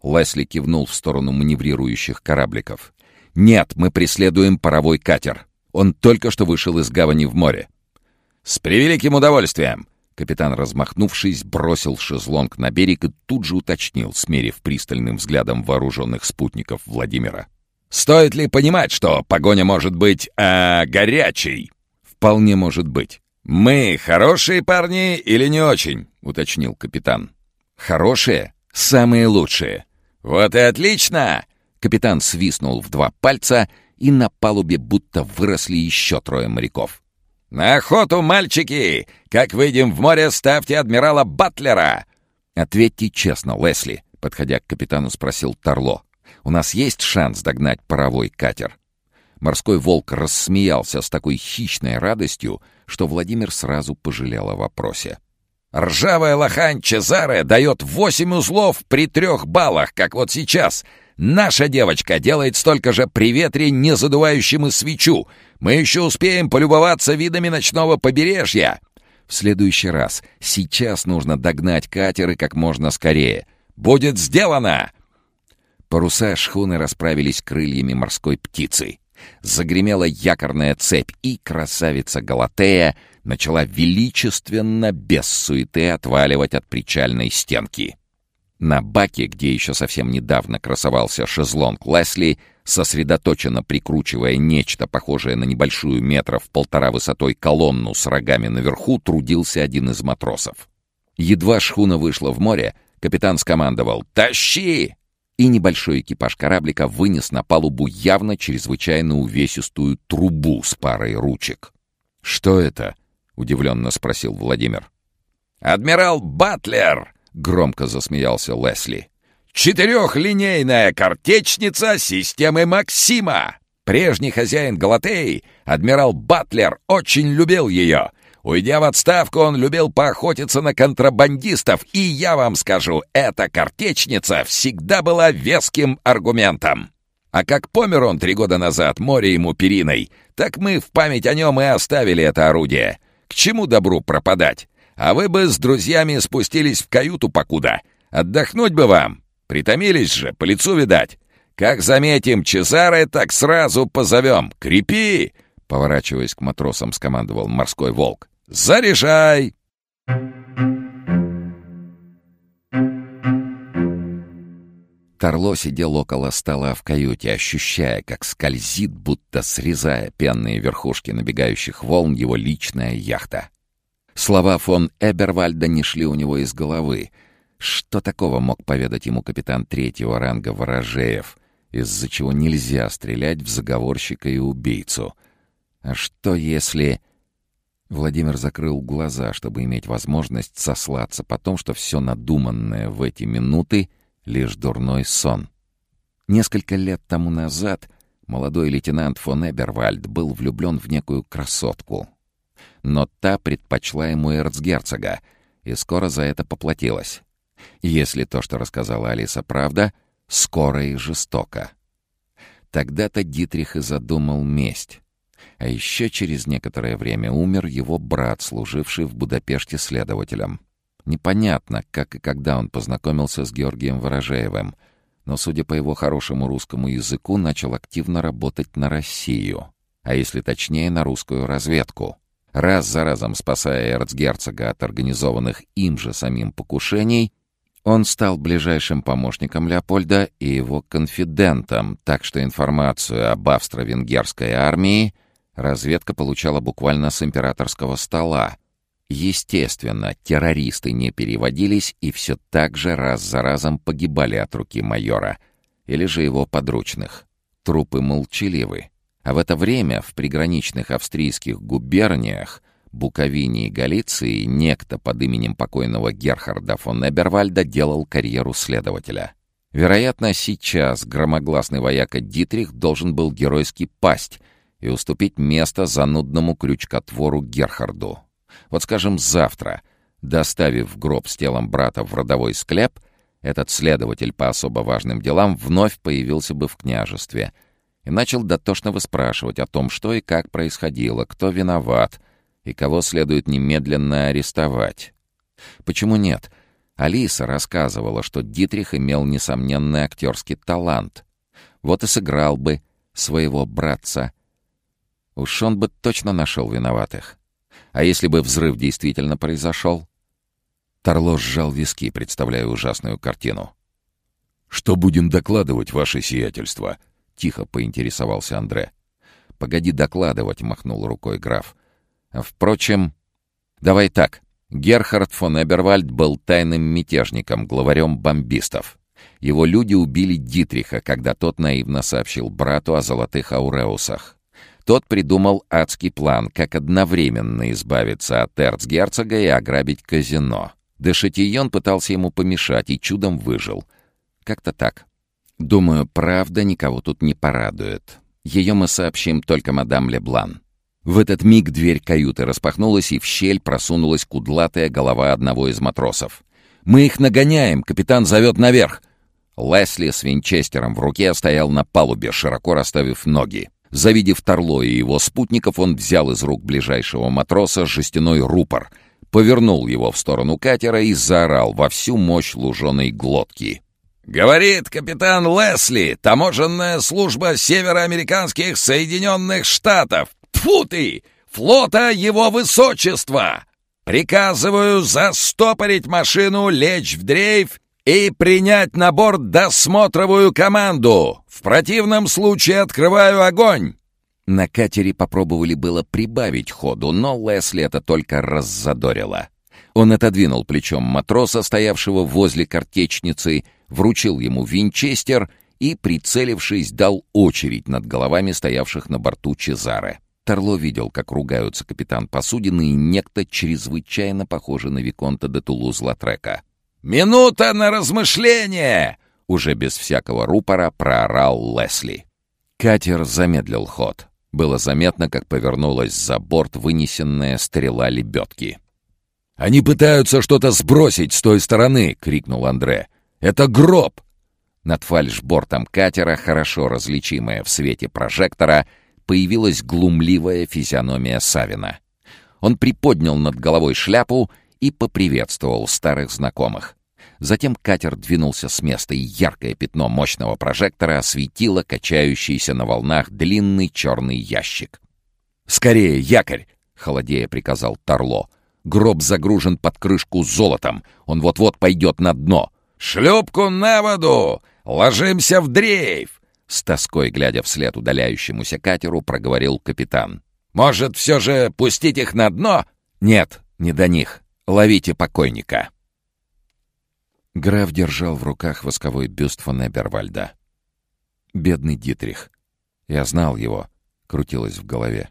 Лесли кивнул в сторону маневрирующих корабликов. «Нет, мы преследуем паровой катер. Он только что вышел из гавани в море». «С превеликим удовольствием!» Капитан, размахнувшись, бросил шезлонг на берег и тут же уточнил, смерив пристальным взглядом вооруженных спутников Владимира. «Стоит ли понимать, что погоня может быть, э, горячей?» «Вполне может быть. «Мы хорошие парни или не очень?» — уточнил капитан. «Хорошие? Самые лучшие!» «Вот и отлично!» Капитан свистнул в два пальца, и на палубе будто выросли еще трое моряков. «На охоту, мальчики! Как выйдем в море, ставьте адмирала Батлера!» «Ответьте честно, Лесли», — подходя к капитану, спросил Тарло. «У нас есть шанс догнать паровой катер?» Морской волк рассмеялся с такой хищной радостью, что Владимир сразу пожалел о вопросе. «Ржавая лохань Чезаре дает восемь узлов при трех баллах, как вот сейчас. Наша девочка делает столько же при ветре, не задувающем свечу. Мы еще успеем полюбоваться видами ночного побережья». «В следующий раз. Сейчас нужно догнать катеры как можно скорее. Будет сделано!» Паруса шхуны расправились крыльями морской птицы. Загремела якорная цепь, и красавица Галатея начала величественно, без суеты, отваливать от причальной стенки. На баке, где еще совсем недавно красовался шезлонг Лесли, сосредоточенно прикручивая нечто похожее на небольшую метров полтора высотой колонну с рогами наверху, трудился один из матросов. Едва шхуна вышла в море, капитан скомандовал «Тащи!» И небольшой экипаж кораблика вынес на палубу явно чрезвычайно увесистую трубу с парой ручек. «Что это?» — удивленно спросил Владимир. «Адмирал Батлер!» — громко засмеялся Лесли. «Четырехлинейная картечница системы Максима! Прежний хозяин Галатеи, адмирал Батлер, очень любил ее. Уйдя в отставку, он любил поохотиться на контрабандистов, и я вам скажу, эта картечница всегда была веским аргументом. А как помер он три года назад, море ему периной, так мы в память о нем и оставили это орудие. К чему добру пропадать? А вы бы с друзьями спустились в каюту покуда. Отдохнуть бы вам. Притомились же, по лицу видать. Как заметим Чезаре, так сразу позовем. Крепи!» Поворачиваясь к матросам, скомандовал морской волк. «Заряжай!» Тарло сидел около стола в каюте, ощущая, как скользит, будто срезая пенные верхушки набегающих волн его личная яхта. Слова фон Эбервальда не шли у него из головы. Что такого мог поведать ему капитан третьего ранга Ворожеев, из-за чего нельзя стрелять в заговорщика и убийцу? А что если... Владимир закрыл глаза, чтобы иметь возможность сослаться по том, что все надуманное в эти минуты — лишь дурной сон. Несколько лет тому назад молодой лейтенант фон Эбервальд был влюблен в некую красотку. Но та предпочла ему эрцгерцога, и скоро за это поплатилась. Если то, что рассказала Алиса, правда, скоро и жестоко. Тогда-то Дитрих и задумал месть. А еще через некоторое время умер его брат, служивший в Будапеште следователем. Непонятно, как и когда он познакомился с Георгием Ворожеевым, но, судя по его хорошему русскому языку, начал активно работать на Россию, а если точнее, на русскую разведку. Раз за разом спасая эрцгерцога от организованных им же самим покушений, Он стал ближайшим помощником Леопольда и его конфидентом, так что информацию об австро-венгерской армии разведка получала буквально с императорского стола. Естественно, террористы не переводились и все так же раз за разом погибали от руки майора или же его подручных. Трупы молчаливы. А в это время в приграничных австрийских губерниях Буковине и Галиции некто под именем покойного Герхарда фон Эбервальда делал карьеру следователя. Вероятно, сейчас громогласный вояка Дитрих должен был геройски пасть и уступить место занудному крючкотвору Герхарду. Вот, скажем, завтра, доставив гроб с телом брата в родовой склеп, этот следователь по особо важным делам вновь появился бы в княжестве и начал дотошно выспрашивать о том, что и как происходило, кто виноват — и кого следует немедленно арестовать. Почему нет? Алиса рассказывала, что Дитрих имел несомненный актерский талант. Вот и сыграл бы своего братца. Уж он бы точно нашел виноватых. А если бы взрыв действительно произошел? Торло сжал виски, представляя ужасную картину. «Что будем докладывать, ваше сиятельство?» — тихо поинтересовался Андре. «Погоди докладывать», — махнул рукой граф. Впрочем, давай так. Герхард фон Эбервальд был тайным мятежником, главарем бомбистов. Его люди убили Дитриха, когда тот наивно сообщил брату о золотых ауреусах. Тот придумал адский план, как одновременно избавиться от эрцгерцога и ограбить казино. Дешетион пытался ему помешать и чудом выжил. Как-то так. Думаю, правда никого тут не порадует. Ее мы сообщим только мадам Леблан. В этот миг дверь каюты распахнулась, и в щель просунулась кудлатая голова одного из матросов. «Мы их нагоняем! Капитан зовет наверх!» Лесли с винчестером в руке стоял на палубе, широко расставив ноги. Завидев Торло и его спутников, он взял из рук ближайшего матроса жестяной рупор, повернул его в сторону катера и заорал во всю мощь луженой глотки. «Говорит капитан Лесли, таможенная служба североамериканских Соединенных Штатов. Тьфу ты! Флота его высочества! Приказываю застопорить машину, лечь в дрейф и принять на борт досмотровую команду. В противном случае открываю огонь!» На катере попробовали было прибавить ходу, но Лесли это только раззадорило. Он отодвинул плечом матроса, стоявшего возле картечницы, вручил ему винчестер и, прицелившись, дал очередь над головами стоявших на борту Чезаре. Торло видел, как ругаются капитан посудины и некто чрезвычайно похожий на Виконта де Тулуз-Латрека. «Минута на размышление!» — уже без всякого рупора проорал Лесли. Катер замедлил ход. Было заметно, как повернулась за борт вынесенная стрела лебедки. «Они пытаются что-то сбросить с той стороны!» — крикнул Андре. «Это гроб!» Над фальшбортом катера, хорошо различимая в свете прожектора, появилась глумливая физиономия Савина. Он приподнял над головой шляпу и поприветствовал старых знакомых. Затем катер двинулся с места, и яркое пятно мощного прожектора осветило качающийся на волнах длинный черный ящик. «Скорее, якорь!» — холодея приказал Торло. «Гроб загружен под крышку золотом. Он вот-вот пойдет на дно». «Шлюпку на воду! Ложимся в дрейф!» С тоской, глядя вслед удаляющемуся катеру, проговорил капитан. «Может, все же пустить их на дно?» «Нет, не до них. Ловите покойника». Граф держал в руках восковой бюст фон Эбервальда. «Бедный Дитрих. Я знал его», — крутилось в голове.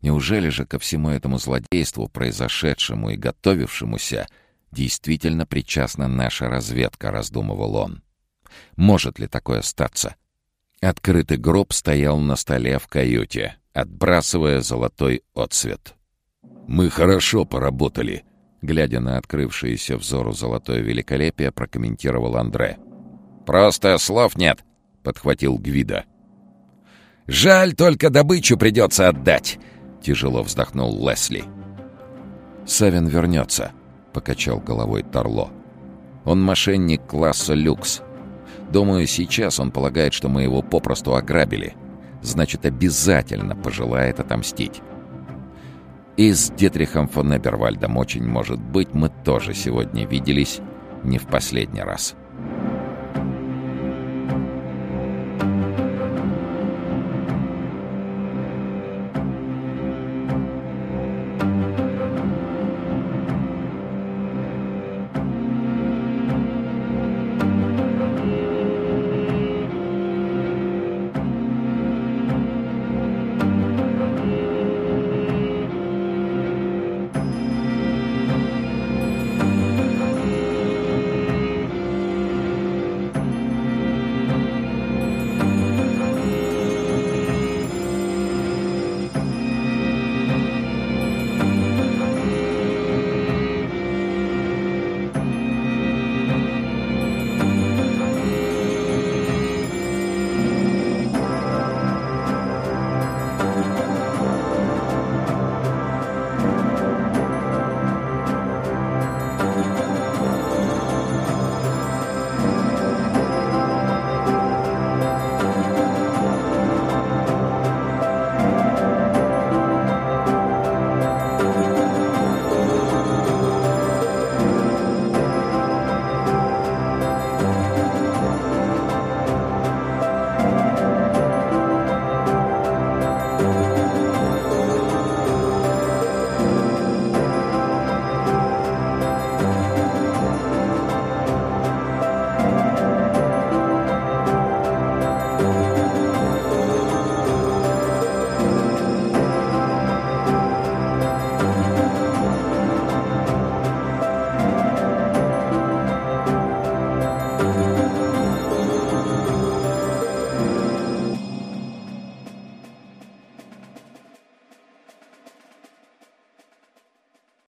«Неужели же ко всему этому злодейству, произошедшему и готовившемуся, действительно причастна наша разведка?» — раздумывал он. «Может ли такое статься?» Открытый гроб стоял на столе в каюте, отбрасывая золотой отсвет. «Мы хорошо поработали», — глядя на открывшееся взору золотое великолепие, прокомментировал Андре. «Просто слов нет», — подхватил Гвида. «Жаль, только добычу придется отдать», — тяжело вздохнул Лесли. «Савин вернется», — покачал головой Торло. «Он мошенник класса люкс, Думаю, сейчас он полагает, что мы его попросту ограбили. Значит, обязательно пожелает отомстить. И с Детрихом фон Эбервальдом очень может быть, мы тоже сегодня виделись не в последний раз.